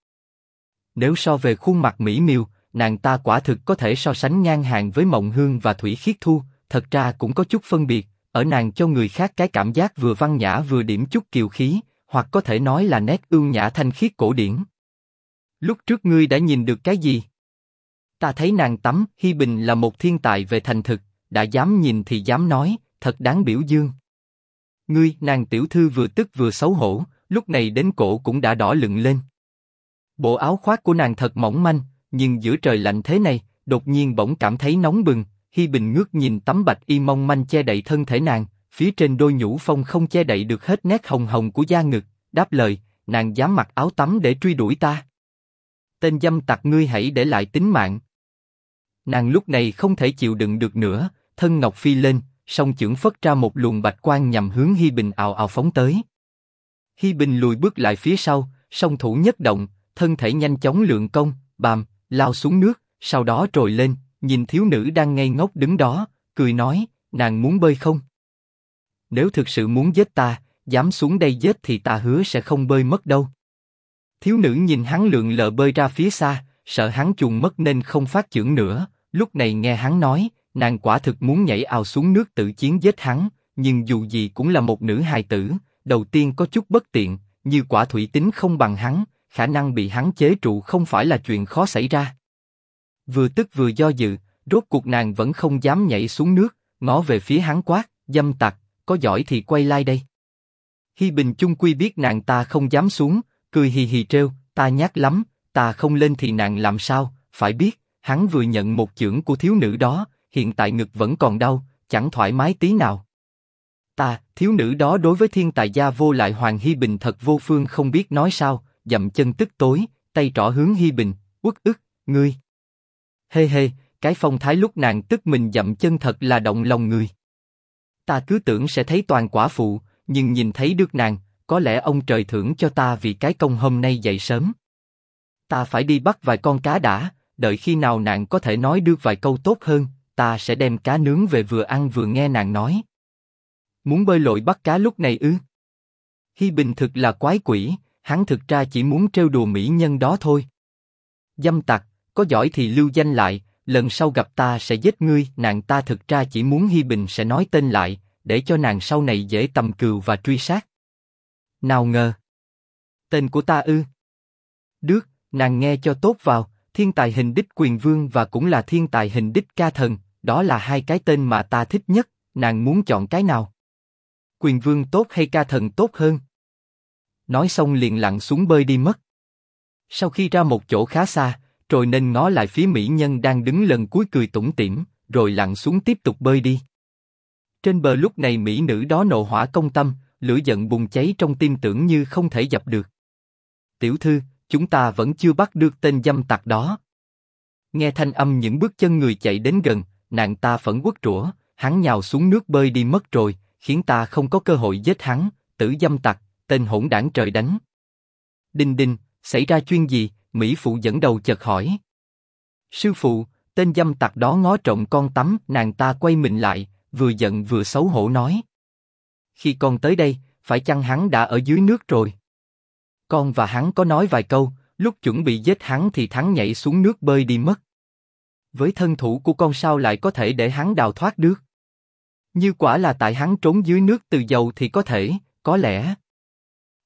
Nếu so về khuôn mặt mỹ miều, nàng ta quả thực có thể so sánh ngang hàng với Mộng Hương và Thủy Khiết Thu, thật ra cũng có chút phân biệt, ở nàng cho người khác cái cảm giác vừa văn nhã vừa điểm chút kiều khí, hoặc có thể nói là nét ưu nhã thanh khiết cổ điển. Lúc trước ngươi đã nhìn được cái gì? Ta thấy nàng tắm, Hi Bình là một thiên tài về thành thực, đã dám nhìn thì dám nói, thật đáng biểu dương. Ngươi, nàng tiểu thư vừa tức vừa xấu hổ, lúc này đến cổ cũng đã đỏ lựng lên. Bộ áo khoác của nàng thật mỏng manh, nhưng giữa trời lạnh thế này, đột nhiên bỗng cảm thấy nóng bừng. Hi Bình ngước nhìn tấm bạch y mong manh che đậy thân thể nàng, phía trên đôi nhũ phong không che đậy được hết nét hồng hồng của da ngực, đáp lời, nàng dám mặc áo tắm để truy đuổi ta. Tên dâm tặc ngươi hãy để lại tính mạng. Nàng lúc này không thể chịu đựng được nữa, thân ngọc phi lên, song chưởng phất ra một luồng bạch quang nhằm hướng Hi Bình ào ào phóng tới. Hi Bình lùi bước lại phía sau, song thủ nhất động, thân thể nhanh chóng lượng công, bàm, lao xuống nước, sau đó trồi lên, nhìn thiếu nữ đang ngây ngốc đứng đó, cười nói, nàng muốn bơi không? Nếu thực sự muốn giết ta, dám xuống đây giết thì ta hứa sẽ không bơi mất đâu. Thiếu nữ nhìn hắn lượn lờ bơi ra phía xa, sợ hắn chuồn mất nên không phát chưởng nữa. Lúc này nghe hắn nói, nàng quả thực muốn nhảy ào xuống nước tự chiến giết hắn, nhưng dù gì cũng là một nữ hài tử, đầu tiên có chút bất tiện, như quả thủy tính không bằng hắn, khả năng bị hắn chế trụ không phải là chuyện khó xảy ra. Vừa tức vừa do dự, rốt cuộc nàng vẫn không dám nhảy xuống nước, ngó về phía hắn quát, dâm tặc, có giỏi thì quay lại đây. Hi Bình chung quy biết nàng ta không dám xuống, cười hì hì treo, ta nhát lắm, ta không lên thì nàng làm sao, phải biết, hắn vừa nhận một chưởng của thiếu nữ đó, hiện tại ngực vẫn còn đau, chẳng thoải mái tí nào. Ta, thiếu nữ đó đối với thiên tài gia vô lại Hoàng Hi Bình thật vô phương không biết nói sao, dậm chân tức tối, tay trỏ hướng Hi Bình, uất ức, ngươi. Hê hê, cái phong thái lúc nàng tức mình dậm chân thật là động lòng người. Ta cứ tưởng sẽ thấy toàn quả phụ, nhưng nhìn thấy được nàng, có lẽ ông trời thưởng cho ta vì cái công hôm nay dậy sớm. Ta phải đi bắt vài con cá đã, đợi khi nào nàng có thể nói được vài câu tốt hơn, ta sẽ đem cá nướng về vừa ăn vừa nghe nàng nói. Muốn bơi lội bắt cá lúc này ư? Hi Bình thực là quái quỷ, hắn thực ra chỉ muốn trêu đùa mỹ nhân đó thôi. Dâm tặc, có giỏi thì lưu danh lại, lần sau gặp ta sẽ giết ngươi. Nàng ta thực ra chỉ muốn Hi Bình sẽ nói tên lại, để cho nàng sau này dễ tầm cừu và truy sát. Nào ngờ. Tên của ta ư. Đước, nàng nghe cho tốt vào, thiên tài hình đích quyền vương và cũng là thiên tài hình đích ca thần, đó là hai cái tên mà ta thích nhất, nàng muốn chọn cái nào? Quyền vương tốt hay ca thần tốt hơn? Nói xong liền lặn xuống bơi đi mất. Sau khi ra một chỗ khá xa, rồi nên ngó lại phía mỹ nhân đang đứng lần cuối cười tủm tỉm, rồi lặn xuống tiếp tục bơi đi. Trên bờ lúc này mỹ nữ đó nộ hỏa công tâm, lửa giận bùng cháy trong tim tưởng như không thể dập được. Tiểu thư, chúng ta vẫn chưa bắt được tên dâm tặc đó. Nghe thanh âm những bước chân người chạy đến gần, nàng ta phẫn quất rủa, hắn nhào xuống nước bơi đi mất rồi, khiến ta không có cơ hội giết hắn, tử dâm tặc, tên hỗn đảng trời đánh. Đinh đinh, xảy ra chuyện gì? Mỹ phụ dẫn đầu chợt hỏi. Sư phụ, tên dâm tặc đó ngó trộm con tắm, nàng ta quay mình lại, vừa giận vừa xấu hổ nói. Khi con tới đây, phải chăng hắn đã ở dưới nước rồi? Con và hắn có nói vài câu, lúc chuẩn bị giết hắn thì thắng nhảy xuống nước bơi đi mất. Với thân thủ của con sao lại có thể để hắn đào thoát được? Như quả là tại hắn trốn dưới nước từ dầu thì có thể, có lẽ.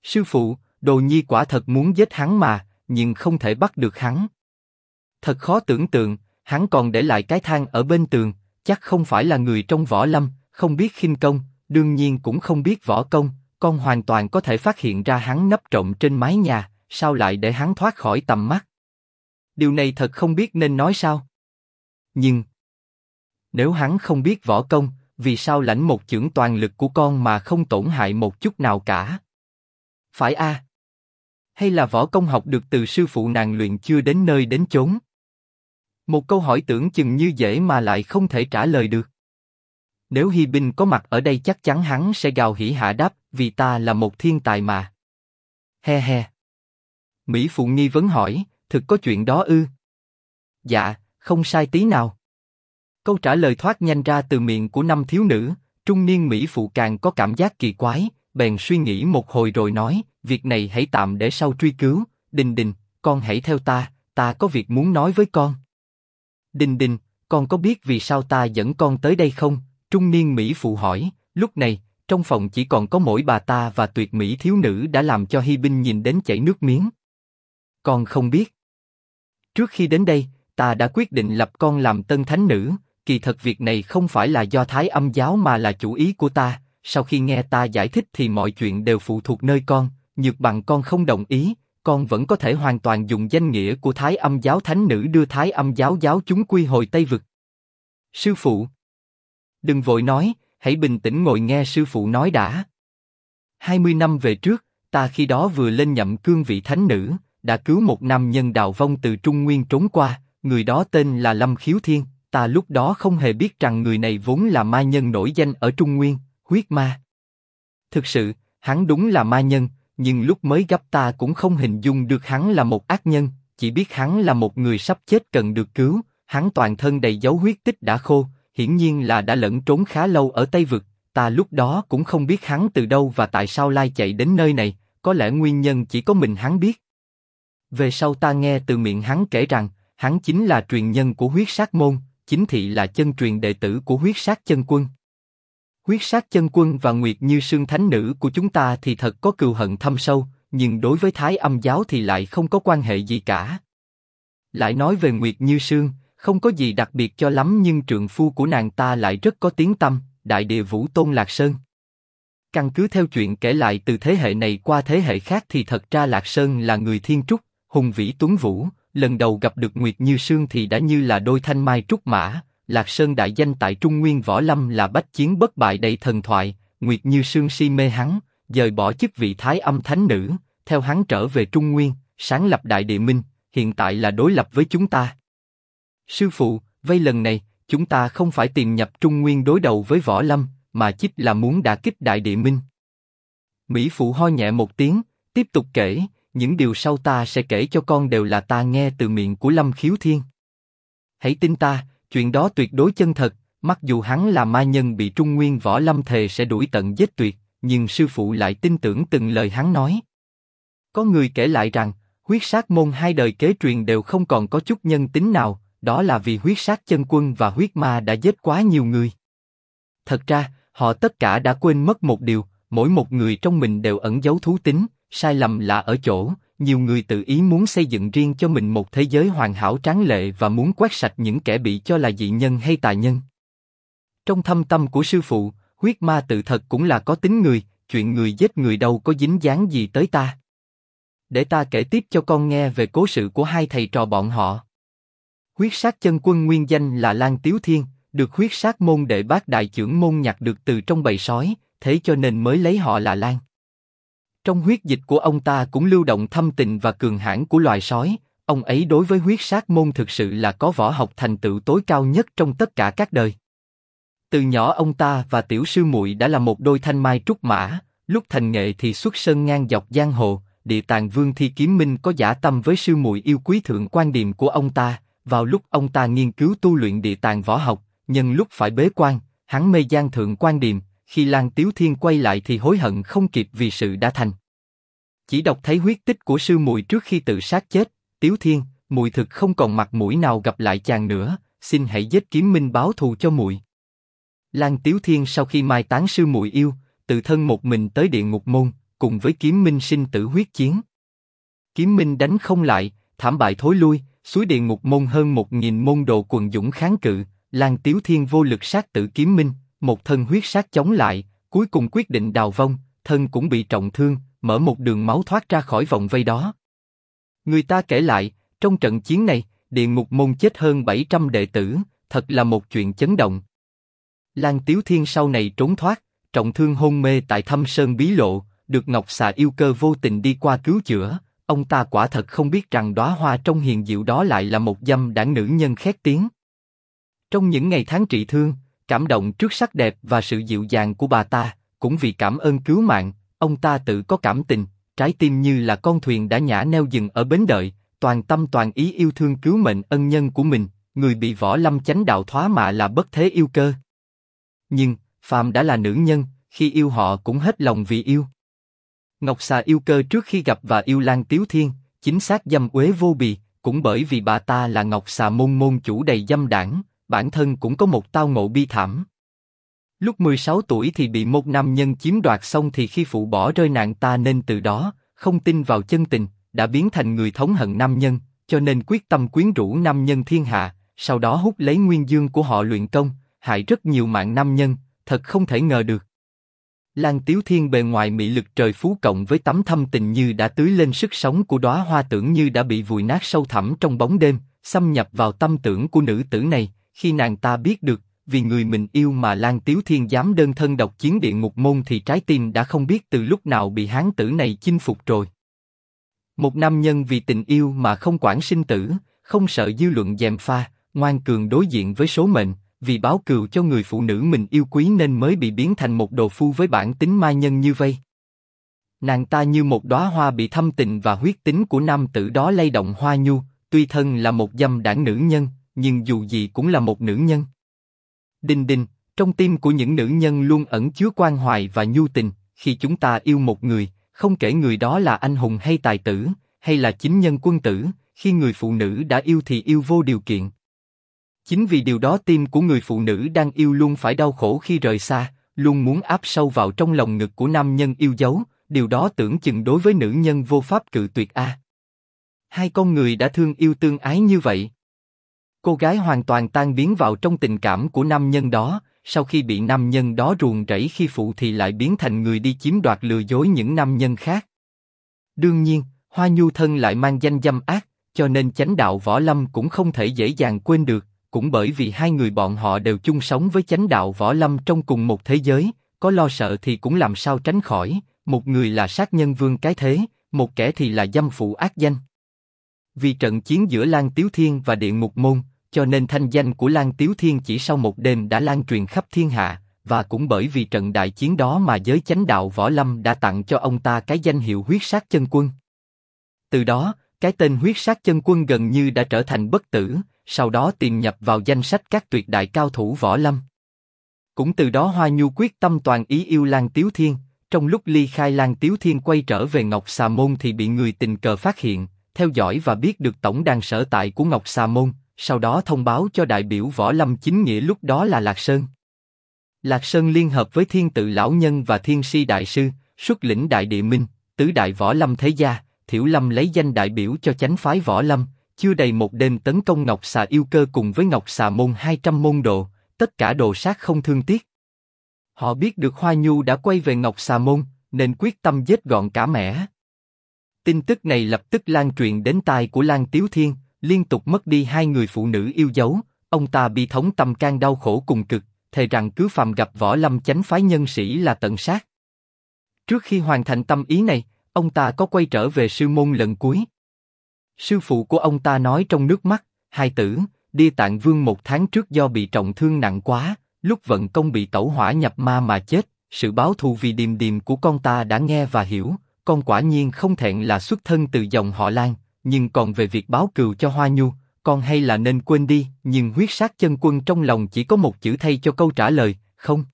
Sư phụ, đồ nhi quả thật muốn giết hắn mà, nhưng không thể bắt được hắn. Thật khó tưởng tượng, hắn còn để lại cái thang ở bên tường, chắc không phải là người trong võ lâm, không biết khinh công, đương nhiên cũng không biết võ công, con hoàn toàn có thể phát hiện ra hắn nấp trộm trên mái nhà, sao lại để hắn thoát khỏi tầm mắt? Điều này thật không biết nên nói sao. Nhưng nếu hắn không biết võ công, vì sao lãnh một chưởng toàn lực của con mà không tổn hại một chút nào cả? Phải a? Hay là võ công học được từ sư phụ nàng luyện chưa đến nơi đến chốn? Một câu hỏi tưởng chừng như dễ mà lại không thể trả lời được. Nếu Hi Bình có mặt ở đây chắc chắn hắn sẽ gào hỉ hạ đáp, vì ta là một thiên tài mà. He he. Mỹ Phụ nghi vấn hỏi, thực có chuyện đó ư? Dạ, không sai tí nào. Câu trả lời thoát nhanh ra từ miệng của năm thiếu nữ, trung niên Mỹ Phụ càng có cảm giác kỳ quái, bèn suy nghĩ một hồi rồi nói, việc này hãy tạm để sau truy cứu, Đình Đình, con hãy theo ta, ta có việc muốn nói với con. Đình Đình, con có biết vì sao ta dẫn con tới đây không? Trung niên Mỹ phụ hỏi, lúc này, trong phòng chỉ còn có mỗi bà ta và tuyệt mỹ thiếu nữ đã làm cho Hi Binh nhìn đến chảy nước miếng. Con không biết. Trước khi đến đây, ta đã quyết định lập con làm tân thánh nữ, kỳ thật việc này không phải là do thái âm giáo mà là chủ ý của ta, sau khi nghe ta giải thích thì mọi chuyện đều phụ thuộc nơi con, nhược bằng con không đồng ý, con vẫn có thể hoàn toàn dùng danh nghĩa của thái âm giáo thánh nữ đưa thái âm giáo giáo chúng quy hồi Tây Vực. Sư phụ, Đừng vội nói, hãy bình tĩnh ngồi nghe sư phụ nói đã. 20 năm về trước, ta khi đó vừa lên nhậm cương vị thánh nữ, đã cứu một nam nhân đào vong từ Trung Nguyên trốn qua, người đó tên là Lâm Khiếu Thiên, ta lúc đó không hề biết rằng người này vốn là ma nhân nổi danh ở Trung Nguyên, huyết ma. Thực sự, hắn đúng là ma nhân, nhưng lúc mới gặp ta cũng không hình dung được hắn là một ác nhân, chỉ biết hắn là một người sắp chết cần được cứu, hắn toàn thân đầy dấu huyết tích đã khô, hiển nhiên là đã lẫn trốn khá lâu ở Tây Vực, ta lúc đó cũng không biết hắn từ đâu và tại sao lai chạy đến nơi này, có lẽ nguyên nhân chỉ có mình hắn biết. Về sau ta nghe từ miệng hắn kể rằng, hắn chính là truyền nhân của huyết sát môn, chính thị là chân truyền đệ tử của huyết sát chân quân. Huyết sát chân quân và Nguyệt Như Sương Thánh Nữ của chúng ta thì thật có cừu hận thâm sâu, nhưng đối với Thái Âm Giáo thì lại không có quan hệ gì cả. Lại nói về Nguyệt Như Sương, không có gì đặc biệt cho lắm nhưng trượng phu của nàng ta lại rất có tiếng tâm, đại địa vũ tôn lạc sơn. Căn cứ theo chuyện kể lại từ thế hệ này qua thế hệ khác thì thật ra lạc sơn là người thiên trúc, hùng vĩ tuấn vũ. Lần đầu gặp được Nguyệt Như Sương thì đã như là đôi thanh mai trúc mã. Lạc Sơn đại danh tại Trung Nguyên võ lâm là bách chiến bất bại đầy thần thoại. Nguyệt Như Sương si mê hắn, dời bỏ chức vị thái âm thánh nữ, theo hắn trở về Trung Nguyên, sáng lập đại địa minh, hiện tại là đối lập với chúng ta. Sư phụ, vây lần này, chúng ta không phải tìm nhập Trung Nguyên đối đầu với Võ Lâm, mà chích là muốn đả kích Đại Địa Minh. Mỹ Phụ ho nhẹ một tiếng, tiếp tục kể, những điều sau ta sẽ kể cho con đều là ta nghe từ miệng của Lâm Khiếu Thiên. Hãy tin ta, chuyện đó tuyệt đối chân thật, mặc dù hắn là ma nhân bị Trung Nguyên Võ Lâm thề sẽ đuổi tận giết tuyệt, nhưng sư phụ lại tin tưởng từng lời hắn nói. Có người kể lại rằng, huyết sát môn hai đời kế truyền đều không còn có chút nhân tính nào, đó là vì huyết sát chân quân và huyết ma đã giết quá nhiều người. Thật ra, họ tất cả đã quên mất một điều, mỗi một người trong mình đều ẩn giấu thú tính, sai lầm là ở chỗ, nhiều người tự ý muốn xây dựng riêng cho mình một thế giới hoàn hảo tráng lệ và muốn quét sạch những kẻ bị cho là dị nhân hay tà nhân. Trong thâm tâm của sư phụ, huyết ma tự thật cũng là có tính người, chuyện người giết người đâu có dính dáng gì tới ta. Để ta kể tiếp cho con nghe về cố sự của hai thầy trò bọn họ. Huyết sát chân quân nguyên danh là Lan Tiếu Thiên, được huyết sát môn đệ bác đại trưởng môn nhặt được từ trong bầy sói, thế cho nên mới lấy họ là Lan. Trong huyết dịch của ông ta cũng lưu động thâm tình và cường hãn của loài sói, ông ấy đối với huyết sát môn thực sự là có võ học thành tựu tối cao nhất trong tất cả các đời. Từ nhỏ ông ta và tiểu sư muội đã là một đôi thanh mai trúc mã, lúc thành nghệ thì xuất sơn ngang dọc giang hồ, địa tàng vương thi kiếm minh có giả tâm với sư muội yêu quý thượng quan điểm của ông ta, vào lúc ông ta nghiên cứu tu luyện địa tàng võ học, nhân lúc phải bế quan, hắn mê gian thượng quan điểm, khi Lan Tiếu Thiên quay lại thì hối hận không kịp vì sự đã thành. Chỉ đọc thấy huyết tích của sư muội trước khi tự sát chết, Tiếu Thiên, muội thực không còn mặt mũi nào gặp lại chàng nữa, xin hãy giết kiếm minh báo thù cho muội. Lan Tiếu Thiên sau khi mai táng sư muội yêu, tự thân một mình tới địa ngục môn, cùng với kiếm minh sinh tử huyết chiến. Kiếm minh đánh không lại, thảm bại thối lui, suối địa ngục môn hơn một nghìn môn đồ quần dũng kháng cự, Lan Tiếu Thiên vô lực sát tử kiếm minh, một thân huyết sát chống lại, cuối cùng quyết định đào vong, thân cũng bị trọng thương, mở một đường máu thoát ra khỏi vòng vây đó. Người ta kể lại, trong trận chiến này, địa ngục môn chết hơn 700 đệ tử, thật là một chuyện chấn động. Lan Tiếu Thiên sau này trốn thoát, trọng thương hôn mê tại thâm sơn bí lộ, được Ngọc Xà yêu cơ vô tình đi qua cứu chữa. Ông ta quả thật không biết rằng đóa hoa trong hiền diệu đó lại là một dâm đảng nữ nhân khét tiếng. Trong những ngày tháng trị thương, cảm động trước sắc đẹp và sự dịu dàng của bà ta, cũng vì cảm ơn cứu mạng, ông ta tự có cảm tình, trái tim như là con thuyền đã nhả neo dừng ở bến đợi, toàn tâm toàn ý yêu thương cứu mệnh ân nhân của mình, người bị võ lâm chánh đạo thoá mạ là bất thế yêu cơ. Nhưng, phàm đã là nữ nhân, khi yêu họ cũng hết lòng vì yêu. Ngọc Xà yêu cơ trước khi gặp và yêu Lan Tiếu Thiên, chính xác dâm uế vô bì, cũng bởi vì bà ta là Ngọc Xà môn môn chủ đầy dâm đảng, bản thân cũng có một tao ngộ bi thảm. Lúc 16 tuổi thì bị một nam nhân chiếm đoạt xong thì khi phụ bỏ rơi nàng ta nên từ đó, không tin vào chân tình, đã biến thành người thống hận nam nhân, cho nên quyết tâm quyến rũ nam nhân thiên hạ, sau đó hút lấy nguyên dương của họ luyện công, hại rất nhiều mạng nam nhân, thật không thể ngờ được. Lan Tiếu Thiên bề ngoài mỹ lực trời phú cộng với tấm thâm tình như đã tưới lên sức sống của đóa hoa tưởng như đã bị vùi nát sâu thẳm trong bóng đêm, xâm nhập vào tâm tưởng của nữ tử này, khi nàng ta biết được, vì người mình yêu mà Lan Tiếu Thiên dám đơn thân độc chiến địa ngục môn thì trái tim đã không biết từ lúc nào bị hán tử này chinh phục rồi. Một nam nhân vì tình yêu mà không quản sinh tử, không sợ dư luận dèm pha, ngoan cường đối diện với số mệnh, vì báo cừu cho người phụ nữ mình yêu quý nên mới bị biến thành một đồ phu với bản tính mai nhân như vây. Nàng ta như một đóa hoa bị thâm tình và huyết tính của nam tử đó lay động hoa nhu, tuy thân là một dâm đảng nữ nhân, nhưng dù gì cũng là một nữ nhân. Đinh đinh, trong tim của những nữ nhân luôn ẩn chứa quan hoài và nhu tình, khi chúng ta yêu một người, không kể người đó là anh hùng hay tài tử, hay là chính nhân quân tử, khi người phụ nữ đã yêu thì yêu vô điều kiện. Chính vì điều đó tim của người phụ nữ đang yêu luôn phải đau khổ khi rời xa, luôn muốn áp sâu vào trong lòng ngực của nam nhân yêu dấu, điều đó tưởng chừng đối với nữ nhân vô pháp cự tuyệt a. Hai con người đã thương yêu tương ái như vậy. Cô gái hoàn toàn tan biến vào trong tình cảm của nam nhân đó, sau khi bị nam nhân đó ruồng rẫy khi phụ thì lại biến thành người đi chiếm đoạt lừa dối những nam nhân khác. Đương nhiên, Hoa Nhu thân lại mang danh dâm ác, cho nên chánh đạo võ lâm cũng không thể dễ dàng quên được, cũng bởi vì hai người bọn họ đều chung sống với chánh đạo võ lâm trong cùng một thế giới, có lo sợ thì cũng làm sao tránh khỏi, một người là sát nhân vương cái thế, một kẻ thì là dâm phụ ác danh. Vì trận chiến giữa Lan Tiếu Thiên và điện mục Môn, cho nên thanh danh của Lan Tiếu Thiên chỉ sau một đêm đã lan truyền khắp thiên hạ, và cũng bởi vì trận đại chiến đó mà giới chánh đạo võ lâm đã tặng cho ông ta cái danh hiệu huyết sát chân quân. Từ đó, cái tên huyết sát chân quân gần như đã trở thành bất tử, sau đó tìm nhập vào danh sách các tuyệt đại cao thủ võ lâm. Cũng từ đó Hoa Nhu quyết tâm toàn ý yêu Lan Tiếu Thiên, trong lúc ly khai Lan Tiếu Thiên quay trở về Ngọc Xà Môn thì bị người tình cờ phát hiện, theo dõi và biết được tổng đàn sở tại của Ngọc Xà Môn, sau đó thông báo cho đại biểu võ lâm chính nghĩa lúc đó là Lạc Sơn. Lạc Sơn liên hợp với Thiên Tự Lão Nhân và Thiên Si Đại Sư, xuất lĩnh Đại Địa Minh, tứ đại võ lâm thế gia, Thiểu Lâm lấy danh đại biểu cho chánh phái võ lâm, chưa đầy một đêm tấn công Ngọc Xà yêu cơ cùng với Ngọc Xà môn 200 môn đồ, tất cả đồ sát không thương tiếc. Họ biết được Hoa Nhu đã quay về Ngọc Xà môn, nên quyết tâm giết gọn cả mẻ. Tin tức này lập tức lan truyền đến tai của Lan Tiếu Thiên, liên tục mất đi hai người phụ nữ yêu dấu, ông ta bi thống tâm can đau khổ cùng cực, thề rằng cứ phàm gặp võ lâm chánh phái nhân sĩ là tận sát. Trước khi hoàn thành tâm ý này, ông ta có quay trở về sư môn lần cuối. Sư phụ của ông ta nói trong nước mắt, hai tử, đi tạng vương một tháng trước do bị trọng thương nặng quá, lúc vận công bị tẩu hỏa nhập ma mà chết, sự báo thù vì điềm điềm của con ta đã nghe và hiểu, con quả nhiên không thẹn là xuất thân từ dòng họ Lan, nhưng còn về việc báo cừu cho Hoa Nhu, con hay là nên quên đi, nhưng huyết sát chân quân trong lòng chỉ có một chữ thay cho câu trả lời, không.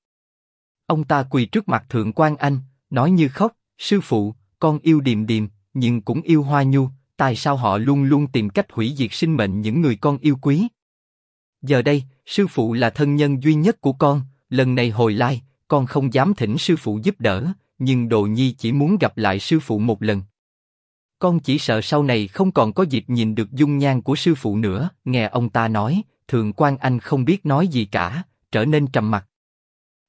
Ông ta quỳ trước mặt thượng quan anh, nói như khóc, sư phụ, con yêu điềm điềm, nhưng cũng yêu Hoa Nhu, tại sao họ luôn luôn tìm cách hủy diệt sinh mệnh những người con yêu quý? Giờ đây, sư phụ là thân nhân duy nhất của con, lần này hồi lai, con không dám thỉnh sư phụ giúp đỡ, nhưng Đồ Nhi chỉ muốn gặp lại sư phụ một lần. Con chỉ sợ sau này không còn có dịp nhìn được dung nhan của sư phụ nữa. Nghe ông ta nói, Thượng quan Anh không biết nói gì cả, trở nên trầm mặc.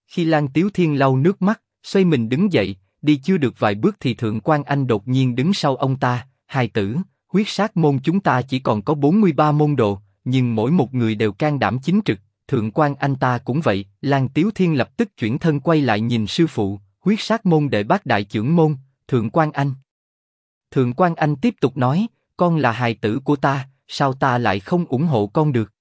Khi Lan Tiếu Thiên lau nước mắt, xoay mình đứng dậy, đi chưa được vài bước thì Thượng quan Anh đột nhiên đứng sau ông ta. Hai tử, huyết sát môn chúng ta chỉ còn có 43 môn đồ, nhưng mỗi một người đều can đảm chính trực. Thượng quan anh ta cũng vậy. Lan Tiếu Thiên lập tức chuyển thân quay lại nhìn sư phụ, huyết sát môn đệ bác đại trưởng môn, Thượng quan anh. Thượng quan anh tiếp tục nói, con là hài tử của ta, sao ta lại không ủng hộ con được?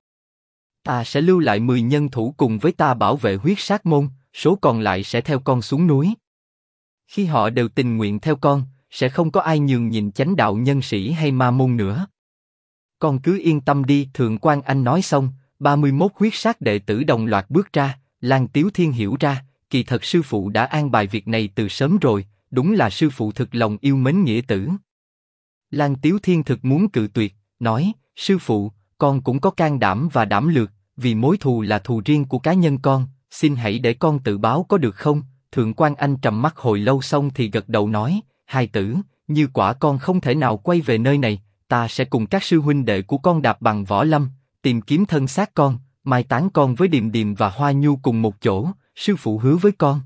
Ta sẽ lưu lại 10 nhân thủ cùng với ta bảo vệ huyết sát môn, số còn lại sẽ theo con xuống núi. Khi họ đều tình nguyện theo con, sẽ không có ai nhường nhìn chánh đạo nhân sĩ hay ma môn nữa. Con cứ yên tâm đi, Thượng quan Anh nói xong, 31 huyết sát đệ tử đồng loạt bước ra, Lan Tiếu Thiên hiểu ra, kỳ thật sư phụ đã an bài việc này từ sớm rồi, đúng là sư phụ thực lòng yêu mến nghĩa tử. Lan Tiếu Thiên thực muốn cự tuyệt, nói, sư phụ, con cũng có can đảm và đảm lược, vì mối thù là thù riêng của cá nhân con, xin hãy để con tự báo có được không? Thượng quan Anh trầm mắt hồi lâu xong thì gật đầu nói, hai tử, như quả con không thể nào quay về nơi này, ta sẽ cùng các sư huynh đệ của con đạp bằng võ lâm, tìm kiếm thân xác con, mai táng con với Điềm Điềm và Hoa Nhu cùng một chỗ, sư phụ hứa với con.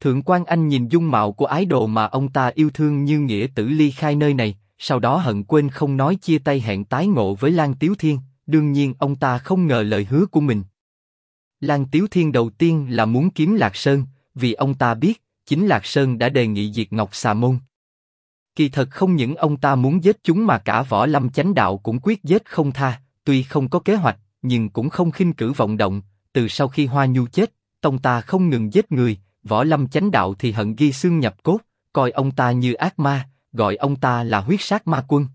Thượng quan Anh nhìn dung mạo của ái đồ mà ông ta yêu thương như nghĩa tử ly khai nơi này, sau đó hận quên không nói chia tay hẹn tái ngộ với Lan Tiếu Thiên, đương nhiên ông ta không ngờ lời hứa của mình. Lan Tiếu Thiên đầu tiên là muốn kiếm Lạc Sơn, vì ông ta biết, chính Lạc Sơn đã đề nghị diệt Ngọc Xà Môn. Kỳ thật không những ông ta muốn giết chúng mà cả võ lâm chánh đạo cũng quyết giết không tha, tuy không có kế hoạch, nhưng cũng không khinh cử vọng động. Từ sau khi Hoa Nhu chết, tông ta không ngừng giết người, võ lâm chánh đạo thì hận ghi xương nhập cốt, coi ông ta như ác ma, gọi ông ta là huyết sát ma quân.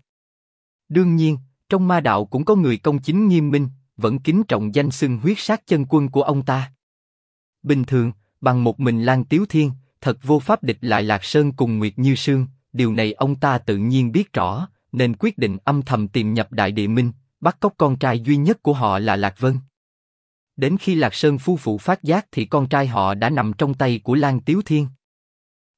Đương nhiên, trong ma đạo cũng có người công chính nghiêm minh, vẫn kính trọng danh xưng huyết sát chân quân của ông ta. Bình thường, bằng một mình Lan Tiếu Thiên, thật vô pháp địch lại Lạc Sơn cùng Nguyệt Như Sương, điều này ông ta tự nhiên biết rõ, nên quyết định âm thầm tìm nhập Đại Địa Minh, bắt cóc con trai duy nhất của họ là Lạc Vân. Đến khi Lạc Sơn phu phụ phát giác thì con trai họ đã nằm trong tay của Lan Tiếu Thiên.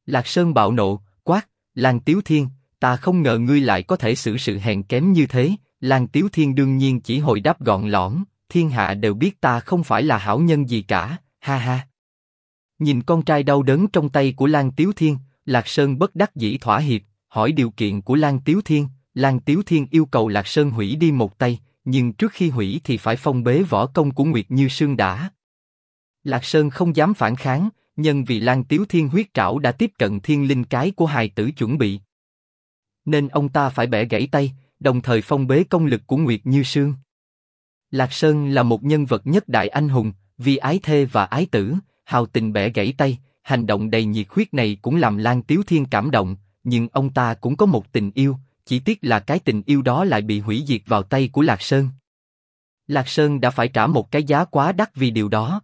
Lạc Sơn bạo nộ, quát, Lan Tiếu Thiên, ta không ngờ ngươi lại có thể xử sự hèn kém như thế. Lan Tiếu Thiên đương nhiên chỉ hồi đáp gọn lõm, thiên hạ đều biết ta không phải là hảo nhân gì cả, ha ha. Nhìn con trai đau đớn trong tay của Lan Tiếu Thiên, Lạc Sơn bất đắc dĩ thỏa hiệp, hỏi điều kiện của Lan Tiếu Thiên. Lan Tiếu Thiên yêu cầu Lạc Sơn hủy đi một tay, nhưng trước khi hủy thì phải phong bế võ công của Nguyệt Như Sương đã. Lạc Sơn không dám phản kháng, nhân vì Lan Tiếu Thiên huyết trảo đã tiếp cận thiên linh cái của hài tử chuẩn bị. Nên ông ta phải bẻ gãy tay, đồng thời phong bế công lực của Nguyệt Như Sương. Lạc Sơn là một nhân vật nhất đại anh hùng, vì ái thê và ái tử, hào tình bẻ gãy tay, hành động đầy nhiệt huyết này cũng làm Lan Tiếu Thiên cảm động, nhưng ông ta cũng có một tình yêu, chỉ tiếc là cái tình yêu đó lại bị hủy diệt vào tay của Lạc Sơn. Lạc Sơn đã phải trả một cái giá quá đắt vì điều đó.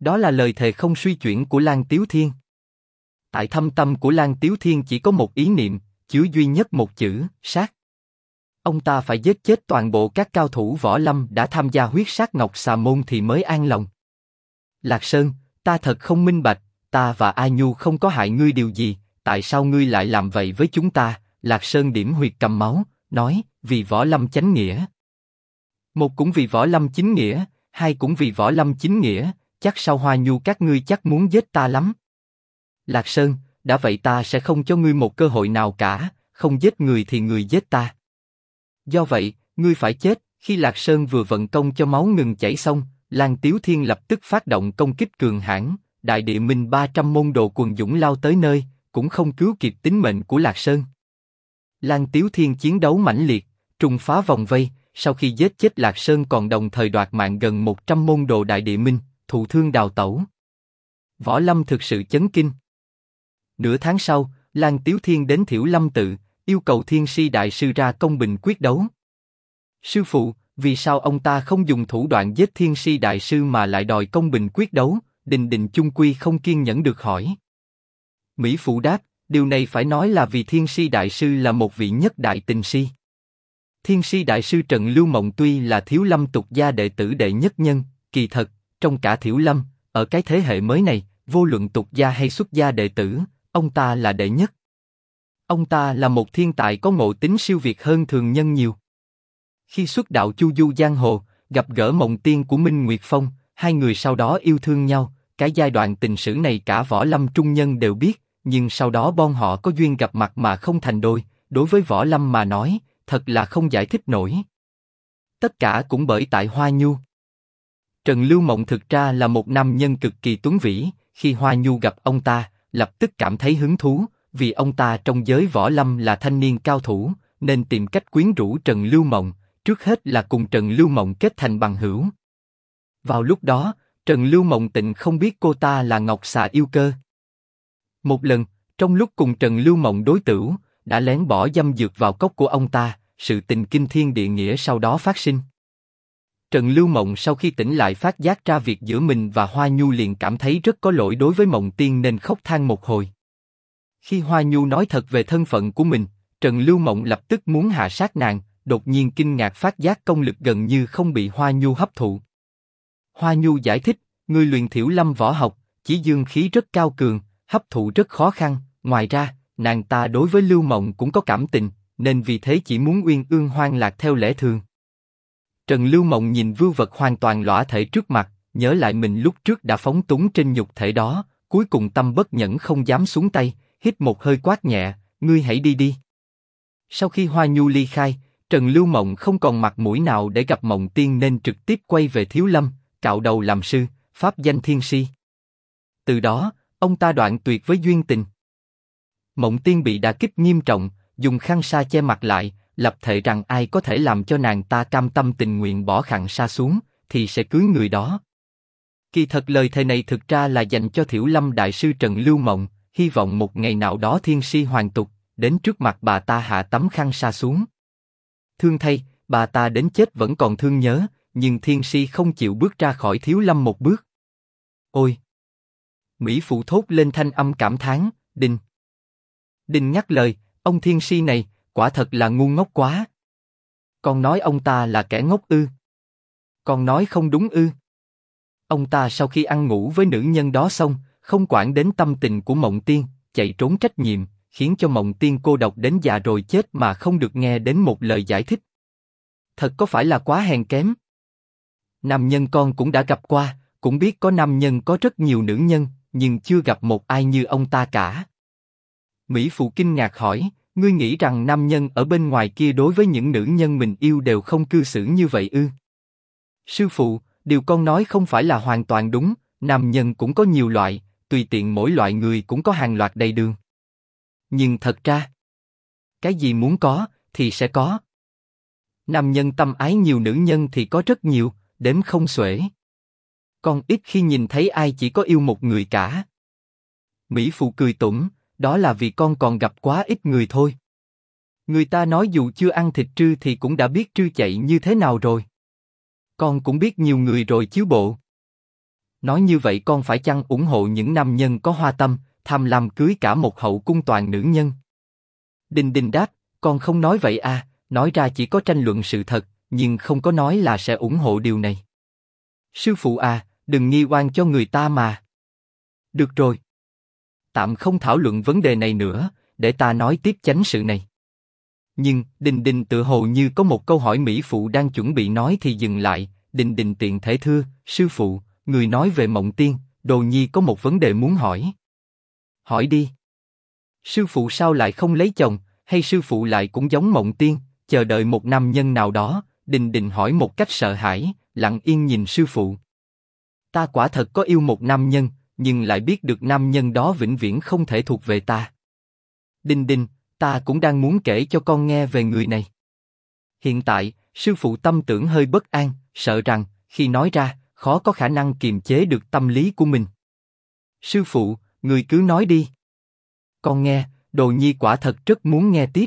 Đó là lời thề không suy chuyển của Lan Tiếu Thiên. Tại thâm tâm của Lan Tiếu Thiên chỉ có một ý niệm, chứa duy nhất một chữ, sát. Ông ta phải giết chết toàn bộ các cao thủ võ lâm đã tham gia huyết sát ngọc xà môn thì mới an lòng. Lạc Sơn, ta thật không minh bạch, ta và A Nhu không có hại ngươi điều gì, tại sao ngươi lại làm vậy với chúng ta? Lạc Sơn điểm huyệt cầm máu, nói, vì võ lâm chánh nghĩa. Một cũng vì võ lâm chính nghĩa, hai cũng vì võ lâm chính nghĩa, chắc sau Hoa Nhu các ngươi chắc muốn giết ta lắm. Lạc Sơn, đã vậy ta sẽ không cho ngươi một cơ hội nào cả, không giết người thì người giết ta. Do vậy, ngươi phải chết. Khi Lạc Sơn vừa vận công cho máu ngừng chảy xong, Lan Tiếu Thiên lập tức phát động công kích cường hãn, đại địa minh 300 môn đồ quần dũng lao tới nơi, cũng không cứu kịp tính mệnh của Lạc Sơn. Lan Tiếu Thiên chiến đấu mãnh liệt, trùng phá vòng vây, sau khi giết chết Lạc Sơn còn đồng thời đoạt mạng gần 100 môn đồ đại địa minh, thụ thương đào tẩu. Võ Lâm thực sự chấn kinh. Nửa tháng sau, Lan Tiếu Thiên đến Thiểu Lâm tự, yêu cầu Thiên Si Đại Sư ra công bình quyết đấu. Sư phụ, vì sao ông ta không dùng thủ đoạn giết Thiên Si Đại Sư mà lại đòi công bình quyết đấu? Đình Đình Chung Quy không kiên nhẫn được hỏi. Mỹ Phụ đáp, điều này phải nói là vì Thiên Si Đại Sư là một vị nhất đại tình si. Thiên Si Đại Sư Trần Lưu Mộng tuy là thiếu lâm tục gia đệ tử đệ nhất nhân, kỳ thật, trong cả thiểu lâm, ở cái thế hệ mới này, vô luận tục gia hay xuất gia đệ tử, ông ta là đệ nhất. Ông ta là một thiên tài có ngộ tính siêu việt hơn thường nhân nhiều. Khi xuất đạo chu du giang hồ, gặp gỡ mộng tiên của Minh Nguyệt Phong, hai người sau đó yêu thương nhau. Cái giai đoạn tình sử này cả võ lâm trung nhân đều biết, nhưng sau đó bon họ có duyên gặp mặt mà không thành đôi. Đối với võ lâm mà nói, thật là không giải thích nổi. Tất cả cũng bởi tại Hoa Nhu. Trần Lưu Mộng thực ra là một nam nhân cực kỳ tuấn vĩ, khi Hoa Nhu gặp ông ta, lập tức cảm thấy hứng thú, vì ông ta trong giới võ lâm là thanh niên cao thủ, nên tìm cách quyến rũ Trần Lưu Mộng, trước hết là cùng Trần Lưu Mộng kết thành bằng hữu. Vào lúc đó, Trần Lưu Mộng Tịnh không biết cô ta là Ngọc Xà yêu cơ. Một lần, trong lúc cùng Trần Lưu Mộng đối tử, đã lén bỏ dâm dược vào cốc của ông ta, sự tình kinh thiên địa nghĩa sau đó phát sinh. Trần Lưu Mộng sau khi tỉnh lại phát giác ra việc giữa mình và Hoa Nhu liền cảm thấy rất có lỗi đối với Mộng Tiên nên khóc than một hồi. Khi Hoa Nhu nói thật về thân phận của mình, Trần Lưu Mộng lập tức muốn hạ sát nàng, đột nhiên kinh ngạc phát giác công lực gần như không bị Hoa Nhu hấp thụ. Hoa Nhu giải thích, người luyện thiểu lâm võ học, chỉ dương khí rất cao cường, hấp thụ rất khó khăn. Ngoài ra, nàng ta đối với Lưu Mộng cũng có cảm tình, nên vì thế chỉ muốn uyên ương hoang lạc theo lẽ thường. Trần Lưu Mộng nhìn vưu vật hoàn toàn lõa thể trước mặt, nhớ lại mình lúc trước đã phóng túng trên nhục thể đó, cuối cùng tâm bất nhẫn không dám xuống tay, hít một hơi quát nhẹ, ngươi hãy đi đi. Sau khi Hoa Nhu ly khai, Trần Lưu Mộng không còn mặt mũi nào để gặp Mộng Tiên nên trực tiếp quay về Thiếu Lâm, cạo đầu làm sư, pháp danh Thiên Si. Từ đó, ông ta đoạn tuyệt với duyên tình. Mộng Tiên bị đả kích nghiêm trọng, dùng khăn sa che mặt lại, lập thệ rằng ai có thể làm cho nàng ta cam tâm tình nguyện bỏ khẳng sa xuống, thì sẽ cưới người đó. Kỳ thật lời thề này thực ra là dành cho Thiểu Lâm Đại sư Trần Lưu Mộng, hy vọng một ngày nào đó thiên si hoàn tục, đến trước mặt bà ta hạ tấm khăn sa xuống. Thương thay, bà ta đến chết vẫn còn thương nhớ, nhưng thiên si không chịu bước ra khỏi thiếu lâm một bước. Ôi! Mỹ phụ thốt lên thanh âm cảm thán, Đinh. Đinh nhắc lời, ông thiên si này, quả thật là ngu ngốc quá. Con nói ông ta là kẻ ngốc ư? Con nói không đúng ư? Ông ta sau khi ăn ngủ với nữ nhân đó xong, không quản đến tâm tình của Mộng Tiên, chạy trốn trách nhiệm, khiến cho Mộng Tiên cô độc đến già rồi chết mà không được nghe đến một lời giải thích. Thật có phải là quá hèn kém? Nam nhân con cũng đã gặp qua, cũng biết có nam nhân có rất nhiều nữ nhân, nhưng chưa gặp một ai như ông ta cả. Mỹ Phụ kinh ngạc hỏi, ngươi nghĩ rằng nam nhân ở bên ngoài kia đối với những nữ nhân mình yêu đều không cư xử như vậy ư? Sư phụ, điều con nói không phải là hoàn toàn đúng, nam nhân cũng có nhiều loại, tùy tiện mỗi loại người cũng có hàng loạt đầy đường. Nhưng thật ra, cái gì muốn có thì sẽ có. Nam nhân tâm ái nhiều nữ nhân thì có rất nhiều, đếm không xuể. Con ít khi nhìn thấy ai chỉ có yêu một người cả. Mỹ Phụ cười tủm, đó là vì con còn gặp quá ít người thôi. Người ta nói dù chưa ăn thịt trư thì cũng đã biết trư chạy như thế nào rồi. Con cũng biết nhiều người rồi chiếu bộ. Nói như vậy con phải chăng ủng hộ những nam nhân có hoa tâm, tham lam cưới cả một hậu cung toàn nữ nhân? Đình Đình đáp, con không nói vậy à, nói ra chỉ có tranh luận sự thật, nhưng không có nói là sẽ ủng hộ điều này. Sư phụ à, đừng nghi oan cho người ta mà. Được rồi. Tạm không thảo luận vấn đề này nữa, để ta nói tiếp chánh sự này. Nhưng, Đình Đình tự hồ như có một câu hỏi Mỹ Phụ đang chuẩn bị nói thì dừng lại, Đình Đình tiện thể thưa, sư phụ, người nói về mộng tiên, đồ nhi có một vấn đề muốn hỏi. Hỏi đi. Sư phụ sao lại không lấy chồng, hay sư phụ lại cũng giống mộng tiên, chờ đợi một nam nhân nào đó, Đình Đình hỏi một cách sợ hãi, lặng yên nhìn sư phụ. Ta quả thật có yêu một nam nhân, nhưng lại biết được nam nhân đó vĩnh viễn không thể thuộc về ta. Đinh Đinh, ta cũng đang muốn kể cho con nghe về người này. Hiện tại, sư phụ tâm tưởng hơi bất an, sợ rằng khi nói ra, khó có khả năng kiềm chế được tâm lý của mình. Sư phụ, người cứ nói đi. Con nghe, đồ nhi quả thật rất muốn nghe tiếp.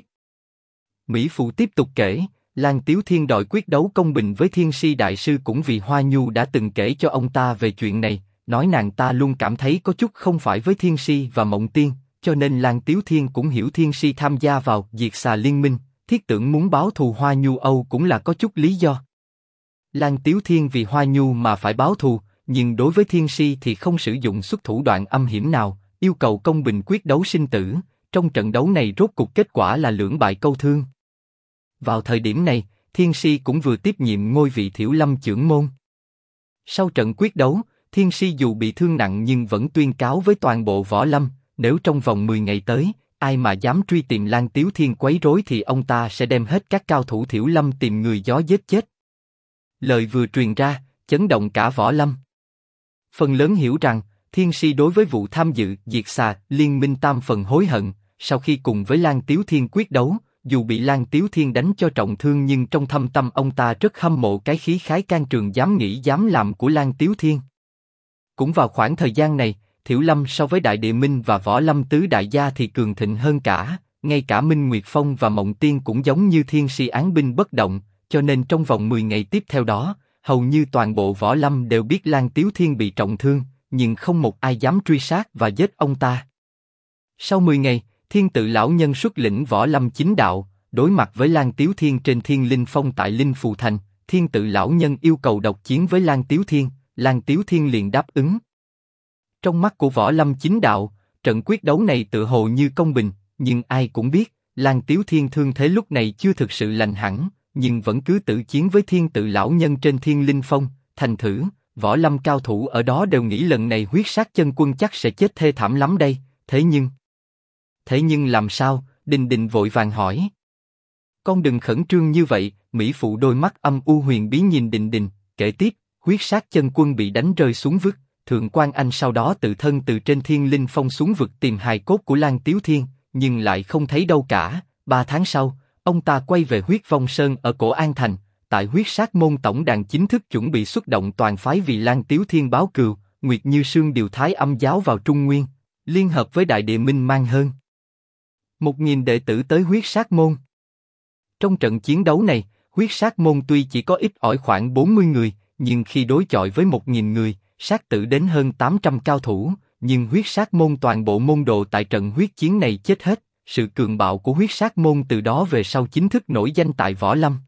Mỹ phụ tiếp tục kể, Lan Tiếu Thiên đòi quyết đấu công bình với Thiên Si Đại sư cũng vì Hoa Nhu đã từng kể cho ông ta về chuyện này, nói nàng ta luôn cảm thấy có chút không phải với Thiên Si và Mộng Tiên, cho nên Lan Tiếu Thiên cũng hiểu Thiên Si tham gia vào diệt xà liên minh, thiết tưởng muốn báo thù Hoa Nhu Âu cũng là có chút lý do. Lan Tiếu Thiên vì Hoa Nhu mà phải báo thù, nhưng đối với Thiên Si thì không sử dụng xuất thủ đoạn âm hiểm nào, yêu cầu công bình quyết đấu sinh tử. Trong trận đấu này rốt cục kết quả là lưỡng bại câu thương. Vào thời điểm này, Thiên Si cũng vừa tiếp nhiệm ngôi vị Thiểu Lâm trưởng môn. Sau trận quyết đấu, Thiên Si dù bị thương nặng nhưng vẫn tuyên cáo với toàn bộ võ lâm, nếu trong vòng 10 ngày tới, ai mà dám truy tìm Lan Tiếu Thiên quấy rối thì ông ta sẽ đem hết các cao thủ Thiểu Lâm tìm người gió giết chết. Lời vừa truyền ra, chấn động cả võ lâm. Phần lớn hiểu rằng, Thiên Si đối với vụ tham dự diệt xà liên minh tam phần hối hận, sau khi cùng với Lan Tiếu Thiên quyết đấu, dù bị Lan Tiếu Thiên đánh cho trọng thương nhưng trong thâm tâm ông ta rất hâm mộ cái khí khái can trường dám nghĩ dám làm của Lan Tiếu Thiên. Cũng vào khoảng thời gian này, Thiểu Lâm so với Đại Địa Minh và Võ Lâm Tứ Đại Gia thì cường thịnh hơn cả, ngay cả Minh Nguyệt Phong và Mộng Tiên cũng giống như thiên si án binh bất động, cho nên trong vòng 10 ngày tiếp theo đó, hầu như toàn bộ Võ Lâm đều biết Lan Tiếu Thiên bị trọng thương, nhưng không một ai dám truy sát và giết ông ta. Sau 10 ngày, Thiên tự lão nhân xuất lĩnh võ lâm chính đạo, đối mặt với Lan Tiếu Thiên trên Thiên Linh Phong tại Linh Phù Thành. Thiên tự lão nhân yêu cầu độc chiến với Lan Tiếu Thiên, Lan Tiếu Thiên liền đáp ứng. Trong mắt của võ lâm chính đạo, trận quyết đấu này tự hồ như công bình, nhưng ai cũng biết, Lan Tiếu Thiên thương thế lúc này chưa thực sự lành hẳn, nhưng vẫn cứ tự chiến với thiên tự lão nhân trên Thiên Linh Phong. Thành thử, võ lâm cao thủ ở đó đều nghĩ lần này huyết sát chân quân chắc sẽ chết thê thảm lắm đây. Thế nhưng, thế nhưng làm sao? Đình Đình vội vàng hỏi. Con đừng khẩn trương như vậy. Mỹ phụ đôi mắt âm u huyền bí nhìn Đình Đình, kể tiếp, huyết sát chân quân bị đánh rơi xuống vực. Thượng quan Anh sau đó tự thân từ trên thiên linh phong xuống vực tìm hài cốt của Lan Tiếu Thiên, nhưng lại không thấy đâu cả. Ba tháng sau, ông ta quay về huyết vong sơn ở cổ An Thành, tại huyết sát môn tổng đàn chính thức chuẩn bị xuất động toàn phái vì Lan Tiếu Thiên báo cừu, Nguyệt Như Sương điều thái âm giáo vào Trung Nguyên, liên hợp với Đại Địa Minh mang hơn. Một nghìn đệ tử tới huyết sát môn. Trong trận chiến đấu này, huyết sát môn tuy chỉ có ít ỏi khoảng 40 người, nhưng khi đối chọi với một nghìn người, sát tử đến hơn 800 cao thủ, nhưng huyết sát môn toàn bộ môn đồ tại trận huyết chiến này chết hết. Sự cường bạo của huyết sát môn từ đó về sau chính thức nổi danh tại võ lâm.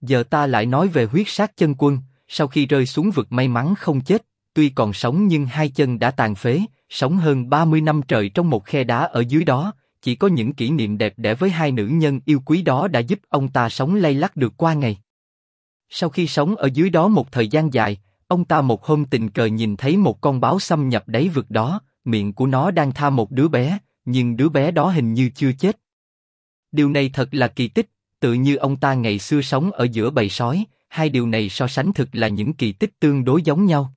Giờ ta lại nói về huyết sát chân quân, sau khi rơi xuống vực may mắn không chết, tuy còn sống nhưng hai chân đã tàn phế, sống hơn 30 năm trời trong một khe đá ở dưới đó, chỉ có những kỷ niệm đẹp đẽ với hai nữ nhân yêu quý đó đã giúp ông ta sống lay lắc được qua ngày. Sau khi sống ở dưới đó một thời gian dài, ông ta một hôm tình cờ nhìn thấy một con báo xâm nhập đáy vực đó, miệng của nó đang tha một đứa bé, nhưng đứa bé đó hình như chưa chết. Điều này thật là kỳ tích, tự như ông ta ngày xưa sống ở giữa bầy sói, hai điều này so sánh thực là những kỳ tích tương đối giống nhau.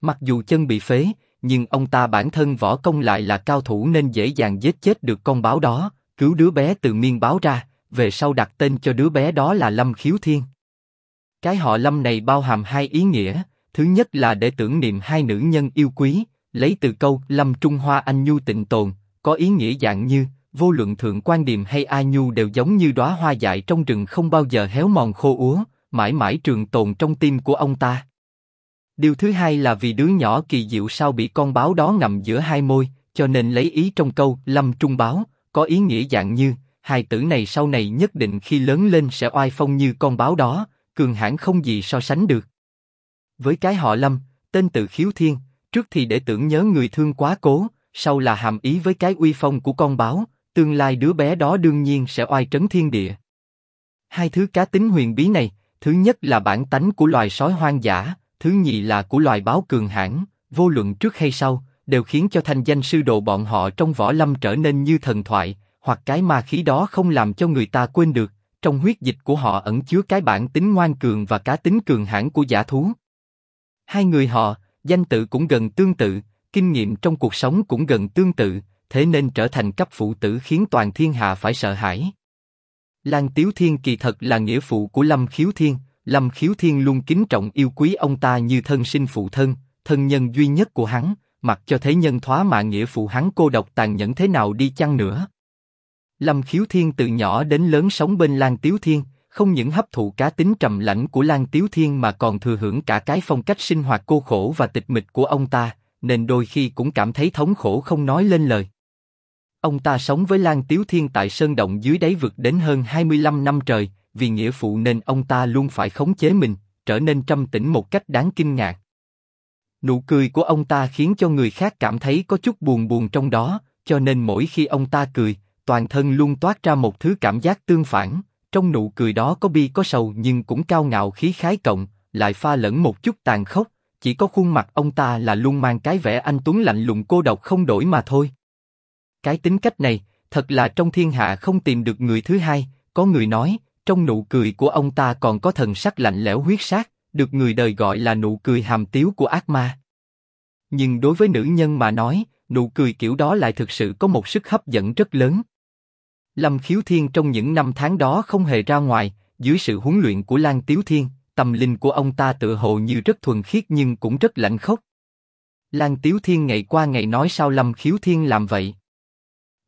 Mặc dù chân bị phế, nhưng ông ta bản thân võ công lại là cao thủ nên dễ dàng giết chết được con báo đó, cứu đứa bé từ miên báo ra, về sau đặt tên cho đứa bé đó là Lâm Khiếu Thiên. Cái họ Lâm này bao hàm hai ý nghĩa, thứ nhất là để tưởng niệm hai nữ nhân yêu quý, lấy từ câu Lâm Trung Hoa Anh Nhu tịnh tồn, có ý nghĩa dạng như vô luận thượng quan điềm hay a nhu đều giống như đóa hoa dại trong rừng không bao giờ héo mòn khô úa, mãi mãi trường tồn trong tim của ông ta. Điều thứ hai là vì đứa nhỏ kỳ diệu sao bị con báo đó ngậm giữa hai môi, cho nên lấy ý trong câu lâm trung báo, có ý nghĩa dạng như hai tử này sau này nhất định khi lớn lên sẽ oai phong như con báo đó, cường hãn không gì so sánh được. Với cái họ Lâm, tên tự khiếu thiên, trước thì để tưởng nhớ người thương quá cố, sau là hàm ý với cái uy phong của con báo, tương lai đứa bé đó đương nhiên sẽ oai trấn thiên địa. Hai thứ cá tính huyền bí này, thứ nhất là bản tánh của loài sói hoang dã, thứ nhì là của loài báo cường hãn, vô luận trước hay sau, đều khiến cho thanh danh sư đồ bọn họ trong võ lâm trở nên như thần thoại, hoặc cái ma khí đó không làm cho người ta quên được. Trong huyết dịch của họ ẩn chứa cái bản tính ngoan cường và cá tính cường hãn của giả thú. Hai người họ, danh tự cũng gần tương tự, kinh nghiệm trong cuộc sống cũng gần tương tự, thế nên trở thành cấp phụ tử khiến toàn thiên hạ phải sợ hãi. Lan Tiếu Thiên kỳ thật là nghĩa phụ của Lâm Khiếu Thiên, Lâm Khiếu Thiên luôn kính trọng yêu quý ông ta như thân sinh phụ thân, thân nhân duy nhất của hắn, mặc cho thế nhân thoá mạ nghĩa phụ hắn cô độc tàn nhẫn thế nào đi chăng nữa. Lâm Khiếu Thiên từ nhỏ đến lớn sống bên Lan Tiếu Thiên, không những hấp thụ cá tính trầm lãnh của Lan Tiếu Thiên mà còn thừa hưởng cả cái phong cách sinh hoạt cô khổ và tịch mịch của ông ta, nên đôi khi cũng cảm thấy thống khổ không nói lên lời. Ông ta sống với Lan Tiếu Thiên tại sơn động dưới đáy vực đến hơn 25 năm trời, vì nghĩa phụ nên ông ta luôn phải khống chế mình, trở nên trầm tĩnh một cách đáng kinh ngạc. Nụ cười của ông ta khiến cho người khác cảm thấy có chút buồn buồn trong đó, cho nên mỗi khi ông ta cười, toàn thân luôn toát ra một thứ cảm giác tương phản. Trong nụ cười đó có bi có sầu nhưng cũng cao ngạo khí khái cộng, lại pha lẫn một chút tàn khốc. Chỉ có khuôn mặt ông ta là luôn mang cái vẻ anh tuấn lạnh lùng cô độc không đổi mà thôi. Cái tính cách này, thật là trong thiên hạ không tìm được người thứ hai. Có người nói, trong nụ cười của ông ta còn có thần sắc lạnh lẽo huyết sát, được người đời gọi là nụ cười hàm tiếu của ác ma. Nhưng đối với nữ nhân mà nói, nụ cười kiểu đó lại thực sự có một sức hấp dẫn rất lớn. Lâm Khiếu Thiên trong những năm tháng đó không hề ra ngoài, dưới sự huấn luyện của Lan Tiếu Thiên, tâm linh của ông ta tự hồ như rất thuần khiết nhưng cũng rất lạnh khốc. Lan Tiếu Thiên ngày qua ngày nói sao Lâm Khiếu Thiên làm vậy.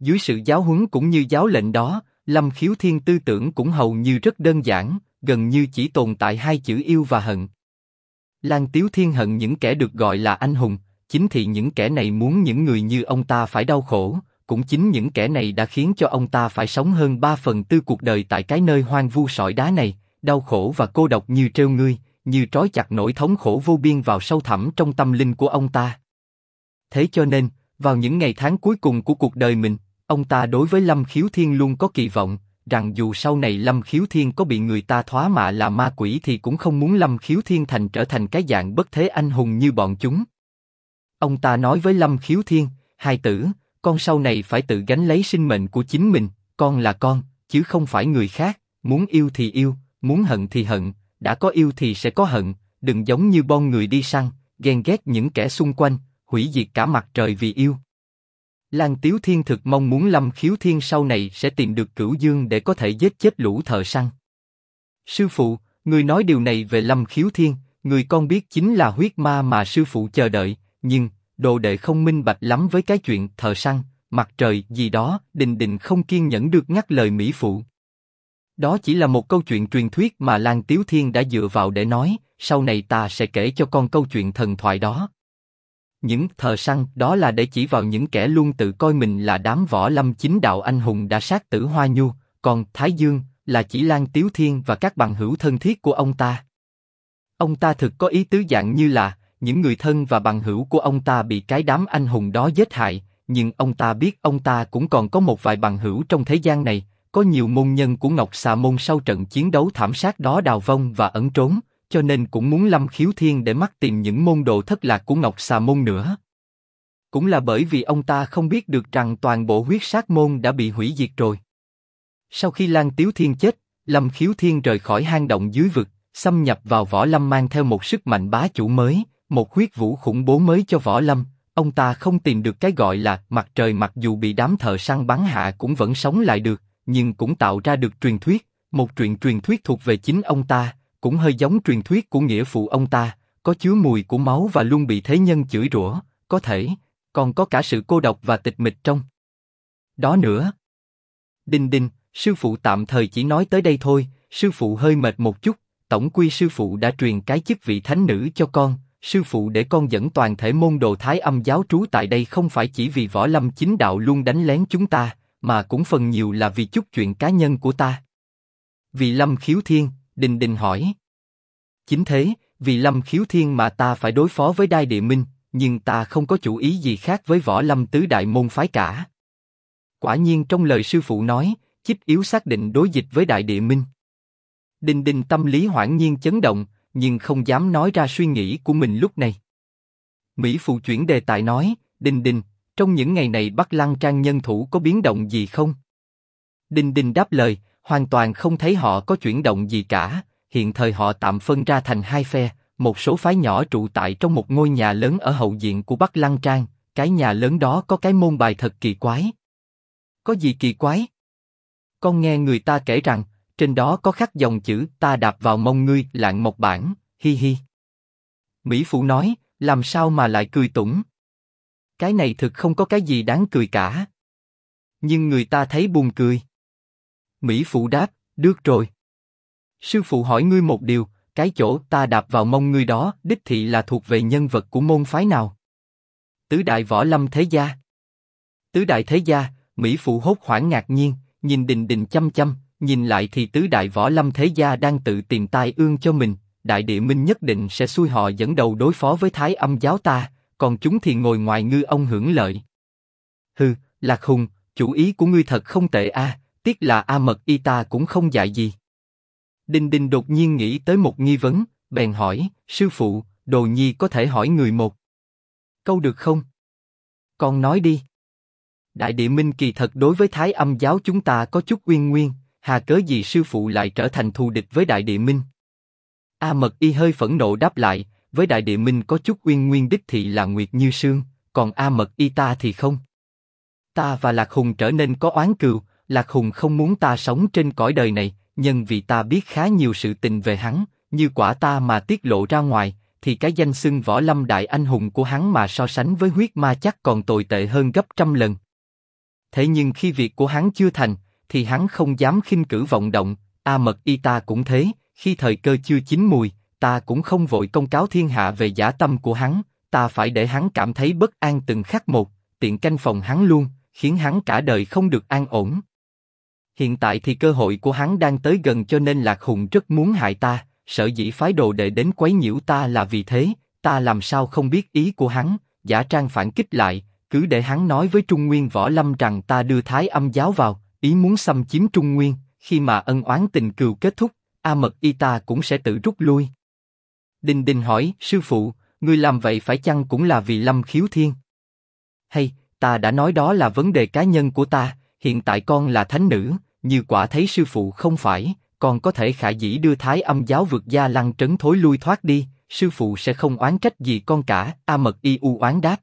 Dưới sự giáo huấn cũng như giáo lệnh đó, Lâm Khiếu Thiên tư tưởng cũng hầu như rất đơn giản, gần như chỉ tồn tại hai chữ yêu và hận. Lan Tiếu Thiên hận những kẻ được gọi là anh hùng, chính thì những kẻ này muốn những người như ông ta phải đau khổ, cũng chính những kẻ này đã khiến cho ông ta phải sống hơn ba phần tư cuộc đời tại cái nơi hoang vu sỏi đá này, đau khổ và cô độc như treo ngươi, như trói chặt nỗi thống khổ vô biên vào sâu thẳm trong tâm linh của ông ta. Thế cho nên, vào những ngày tháng cuối cùng của cuộc đời mình, ông ta đối với Lâm Khiếu Thiên luôn có kỳ vọng, rằng dù sau này Lâm Khiếu Thiên có bị người ta thóa mạ là ma quỷ thì cũng không muốn Lâm Khiếu Thiên thành trở thành cái dạng bất thế anh hùng như bọn chúng. Ông ta nói với Lâm Khiếu Thiên, hai tử, con sau này phải tự gánh lấy sinh mệnh của chính mình, con là con, chứ không phải người khác, muốn yêu thì yêu, muốn hận thì hận, đã có yêu thì sẽ có hận, đừng giống như bon người đi săn, ghen ghét những kẻ xung quanh, hủy diệt cả mặt trời vì yêu. Lan Tiếu Thiên thực mong muốn Lâm Khiếu Thiên sau này sẽ tìm được cửu dương để có thể giết chết lũ thợ săn. Sư phụ, người nói điều này về Lâm Khiếu Thiên, người con biết chính là huyết ma mà sư phụ chờ đợi, nhưng đồ đệ không minh bạch lắm với cái chuyện thợ săn, mặt trời gì đó. Đình Đình không kiên nhẫn được ngắt lời mỹ phụ. Đó chỉ là một câu chuyện truyền thuyết mà Lan Tiếu Thiên đã dựa vào để nói. Sau này ta sẽ kể cho con câu chuyện thần thoại đó. Những thờ săn đó là để chỉ vào những kẻ luôn tự coi mình là đám võ lâm chính đạo anh hùng đã sát tử Hoa Nhu, còn Thái Dương là chỉ Lan Tiếu Thiên và các bằng hữu thân thiết của ông ta. Ông ta thực có ý tứ dạng như là những người thân và bằng hữu của ông ta bị cái đám anh hùng đó giết hại, nhưng ông ta biết ông ta cũng còn có một vài bằng hữu trong thế gian này, có nhiều môn nhân của Ngọc Xà Môn sau trận chiến đấu thảm sát đó đào vong và ẩn trốn, cho nên cũng muốn Lâm Khiếu Thiên để mắt tìm những môn đồ thất lạc của Ngọc Xà Môn nữa. Cũng là bởi vì ông ta không biết được rằng toàn bộ huyết sát môn đã bị hủy diệt rồi. Sau khi Lan Tiếu Thiên chết, Lâm Khiếu Thiên rời khỏi hang động dưới vực, xâm nhập vào võ lâm mang theo một sức mạnh bá chủ mới, một huyết vũ khủng bố mới cho võ lâm. Ông ta không tìm được cái gọi là mặt trời mặc dù bị đám thợ săn bắn hạ cũng vẫn sống lại được, nhưng cũng tạo ra được truyền thuyết, một truyện truyền thuyết thuộc về chính ông ta, cũng hơi giống truyền thuyết của nghĩa phụ ông ta, có chứa mùi của máu và luôn bị thế nhân chửi rủa, có thể còn có cả sự cô độc và tịch mịch trong. Đó nữa. Đinh đinh, sư phụ tạm thời chỉ nói tới đây thôi, sư phụ hơi mệt một chút, tổng quy sư phụ đã truyền cái chức vị thánh nữ cho con, sư phụ để con dẫn toàn thể môn đồ thái âm giáo trú tại đây không phải chỉ vì võ lâm chính đạo luôn đánh lén chúng ta, mà cũng phần nhiều là vì chút chuyện cá nhân của ta. Vì Lâm Khiếu Thiên, Đình Đình hỏi. Chính thế, vì Lâm Khiếu Thiên mà ta phải đối phó với Đai Địa Minh, nhưng ta không có chủ ý gì khác với võ lâm tứ đại môn phái cả. Quả nhiên trong lời sư phụ nói, chích yếu xác định đối dịch với Đại Địa Minh. Đình Đình tâm lý hoảng nhiên chấn động, nhưng không dám nói ra suy nghĩ của mình lúc này. Mỹ Phụ chuyển đề tài nói, Đình Đình, trong những ngày này Bắc Lăng Trang nhân thủ có biến động gì không? Đình Đình đáp lời, hoàn toàn không thấy họ có chuyển động gì cả. Hiện thời họ tạm phân ra thành hai phe, một số phái nhỏ trụ tại trong một ngôi nhà lớn ở hậu diện của Bắc Lăng Trang. Cái nhà lớn đó có cái môn bài thật kỳ quái. Có gì kỳ quái? Con nghe người ta kể rằng trên đó có khắc dòng chữ ta đạp vào mông ngươi lạng một bản, hi hi. Mỹ Phụ nói, làm sao mà lại cười tủng Cái này thực không có cái gì đáng cười cả. Nhưng người ta thấy buồn cười. Mỹ Phụ đáp, được rồi. Sư phụ hỏi ngươi một điều, cái chỗ ta đạp vào mông ngươi đó, đích thị là thuộc về nhân vật của môn phái nào? Tứ đại võ lâm thế gia. Tứ đại thế gia, Mỹ Phụ hốt hoảng ngạc nhiên, nhìn đình đình chăm chăm, nhìn lại thì tứ đại võ lâm thế gia đang tự tìm tai ương cho mình, đại địa minh nhất định sẽ xui họ dẫn đầu đối phó với thái âm giáo ta, còn chúng thì ngồi ngoài ngư ông hưởng lợi. Hừ, lạc hùng, chủ ý của ngươi thật không tệ a, tiếc là a mật y ta cũng không dạy gì. Đinh Đinh đột nhiên nghĩ tới một nghi vấn, bèn hỏi, sư phụ, đồ nhi có thể hỏi người một câu được không? Con nói đi. Đại địa minh kỳ thật đối với thái âm giáo chúng ta có chút uyên nguyên, hà cớ gì sư phụ lại trở thành thù địch với đại địa minh? A mật y hơi phẫn nộ đáp lại, với đại địa minh có chút uyên nguyên đích thị là nguyệt như sương, còn A mật y ta thì không. Ta và lạc hùng trở nên có oán cừu, lạc hùng không muốn ta sống trên cõi đời này, nhân vì ta biết khá nhiều sự tình về hắn, như quả ta mà tiết lộ ra ngoài, thì cái danh xưng võ lâm đại anh hùng của hắn mà so sánh với huyết ma chắc còn tồi tệ hơn gấp trăm lần. Thế nhưng khi việc của hắn chưa thành, thì hắn không dám khinh cử vọng động. A mật y ta cũng thế, khi thời cơ chưa chín mùi, ta cũng không vội công cáo thiên hạ về giả tâm của hắn. Ta phải để hắn cảm thấy bất an từng khắc một, tiện canh phòng hắn luôn, khiến hắn cả đời không được an ổn. Hiện tại thì cơ hội của hắn đang tới gần cho nên lạc hùng rất muốn hại ta, sợ dĩ phái đồ đệ đến quấy nhiễu ta là vì thế. Ta làm sao không biết ý của hắn, giả trang phản kích lại, cứ để hắn nói với Trung Nguyên Võ Lâm rằng ta đưa Thái Âm giáo vào, ý muốn xâm chiếm Trung Nguyên. Khi mà ân oán tình cừu kết thúc, A Mật Y ta cũng sẽ tự rút lui. Đình Đình hỏi, sư phụ, ngươi làm vậy phải chăng cũng là vì Lâm Khiếu Thiên? Hay, ta đã nói đó là vấn đề cá nhân của ta. Hiện tại con là thánh nữ, như quả thấy sư phụ không phải, con có thể khả dĩ đưa Thái Âm giáo vượt gia lăng trấn thối lui thoát đi. Sư phụ sẽ không oán trách gì con cả. A Mật Y u oán đáp.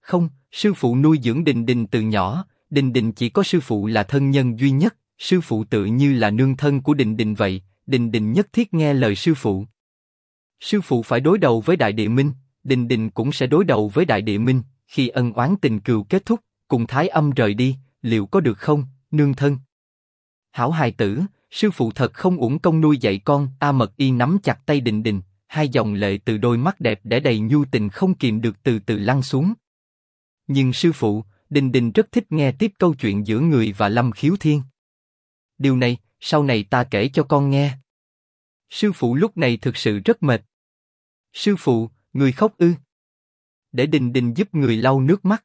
Không, sư phụ nuôi dưỡng Đình Đình từ nhỏ, Đình Đình chỉ có sư phụ là thân nhân duy nhất, sư phụ tự như là nương thân của Đình Đình vậy, Đình Đình nhất thiết nghe lời sư phụ. Sư phụ phải đối đầu với Đại Địa Minh, Đình Đình cũng sẽ đối đầu với Đại Địa Minh, khi ân oán tình cừu kết thúc, cùng Thái Âm rời đi, liệu có được không, nương thân? Hảo hài tử, sư phụ thật không uổng công nuôi dạy con. A Mật Y nắm chặt tay Đình Đình, hai dòng lệ từ đôi mắt đẹp để đầy nhu tình không kìm được từ từ lăn xuống. Nhưng sư phụ, Đình Đình rất thích nghe tiếp câu chuyện giữa người và Lâm Khiếu Thiên. Điều này, sau này ta kể cho con nghe. Sư phụ lúc này thực sự rất mệt. Sư phụ, người khóc ư? Để Đình Đình giúp người lau nước mắt.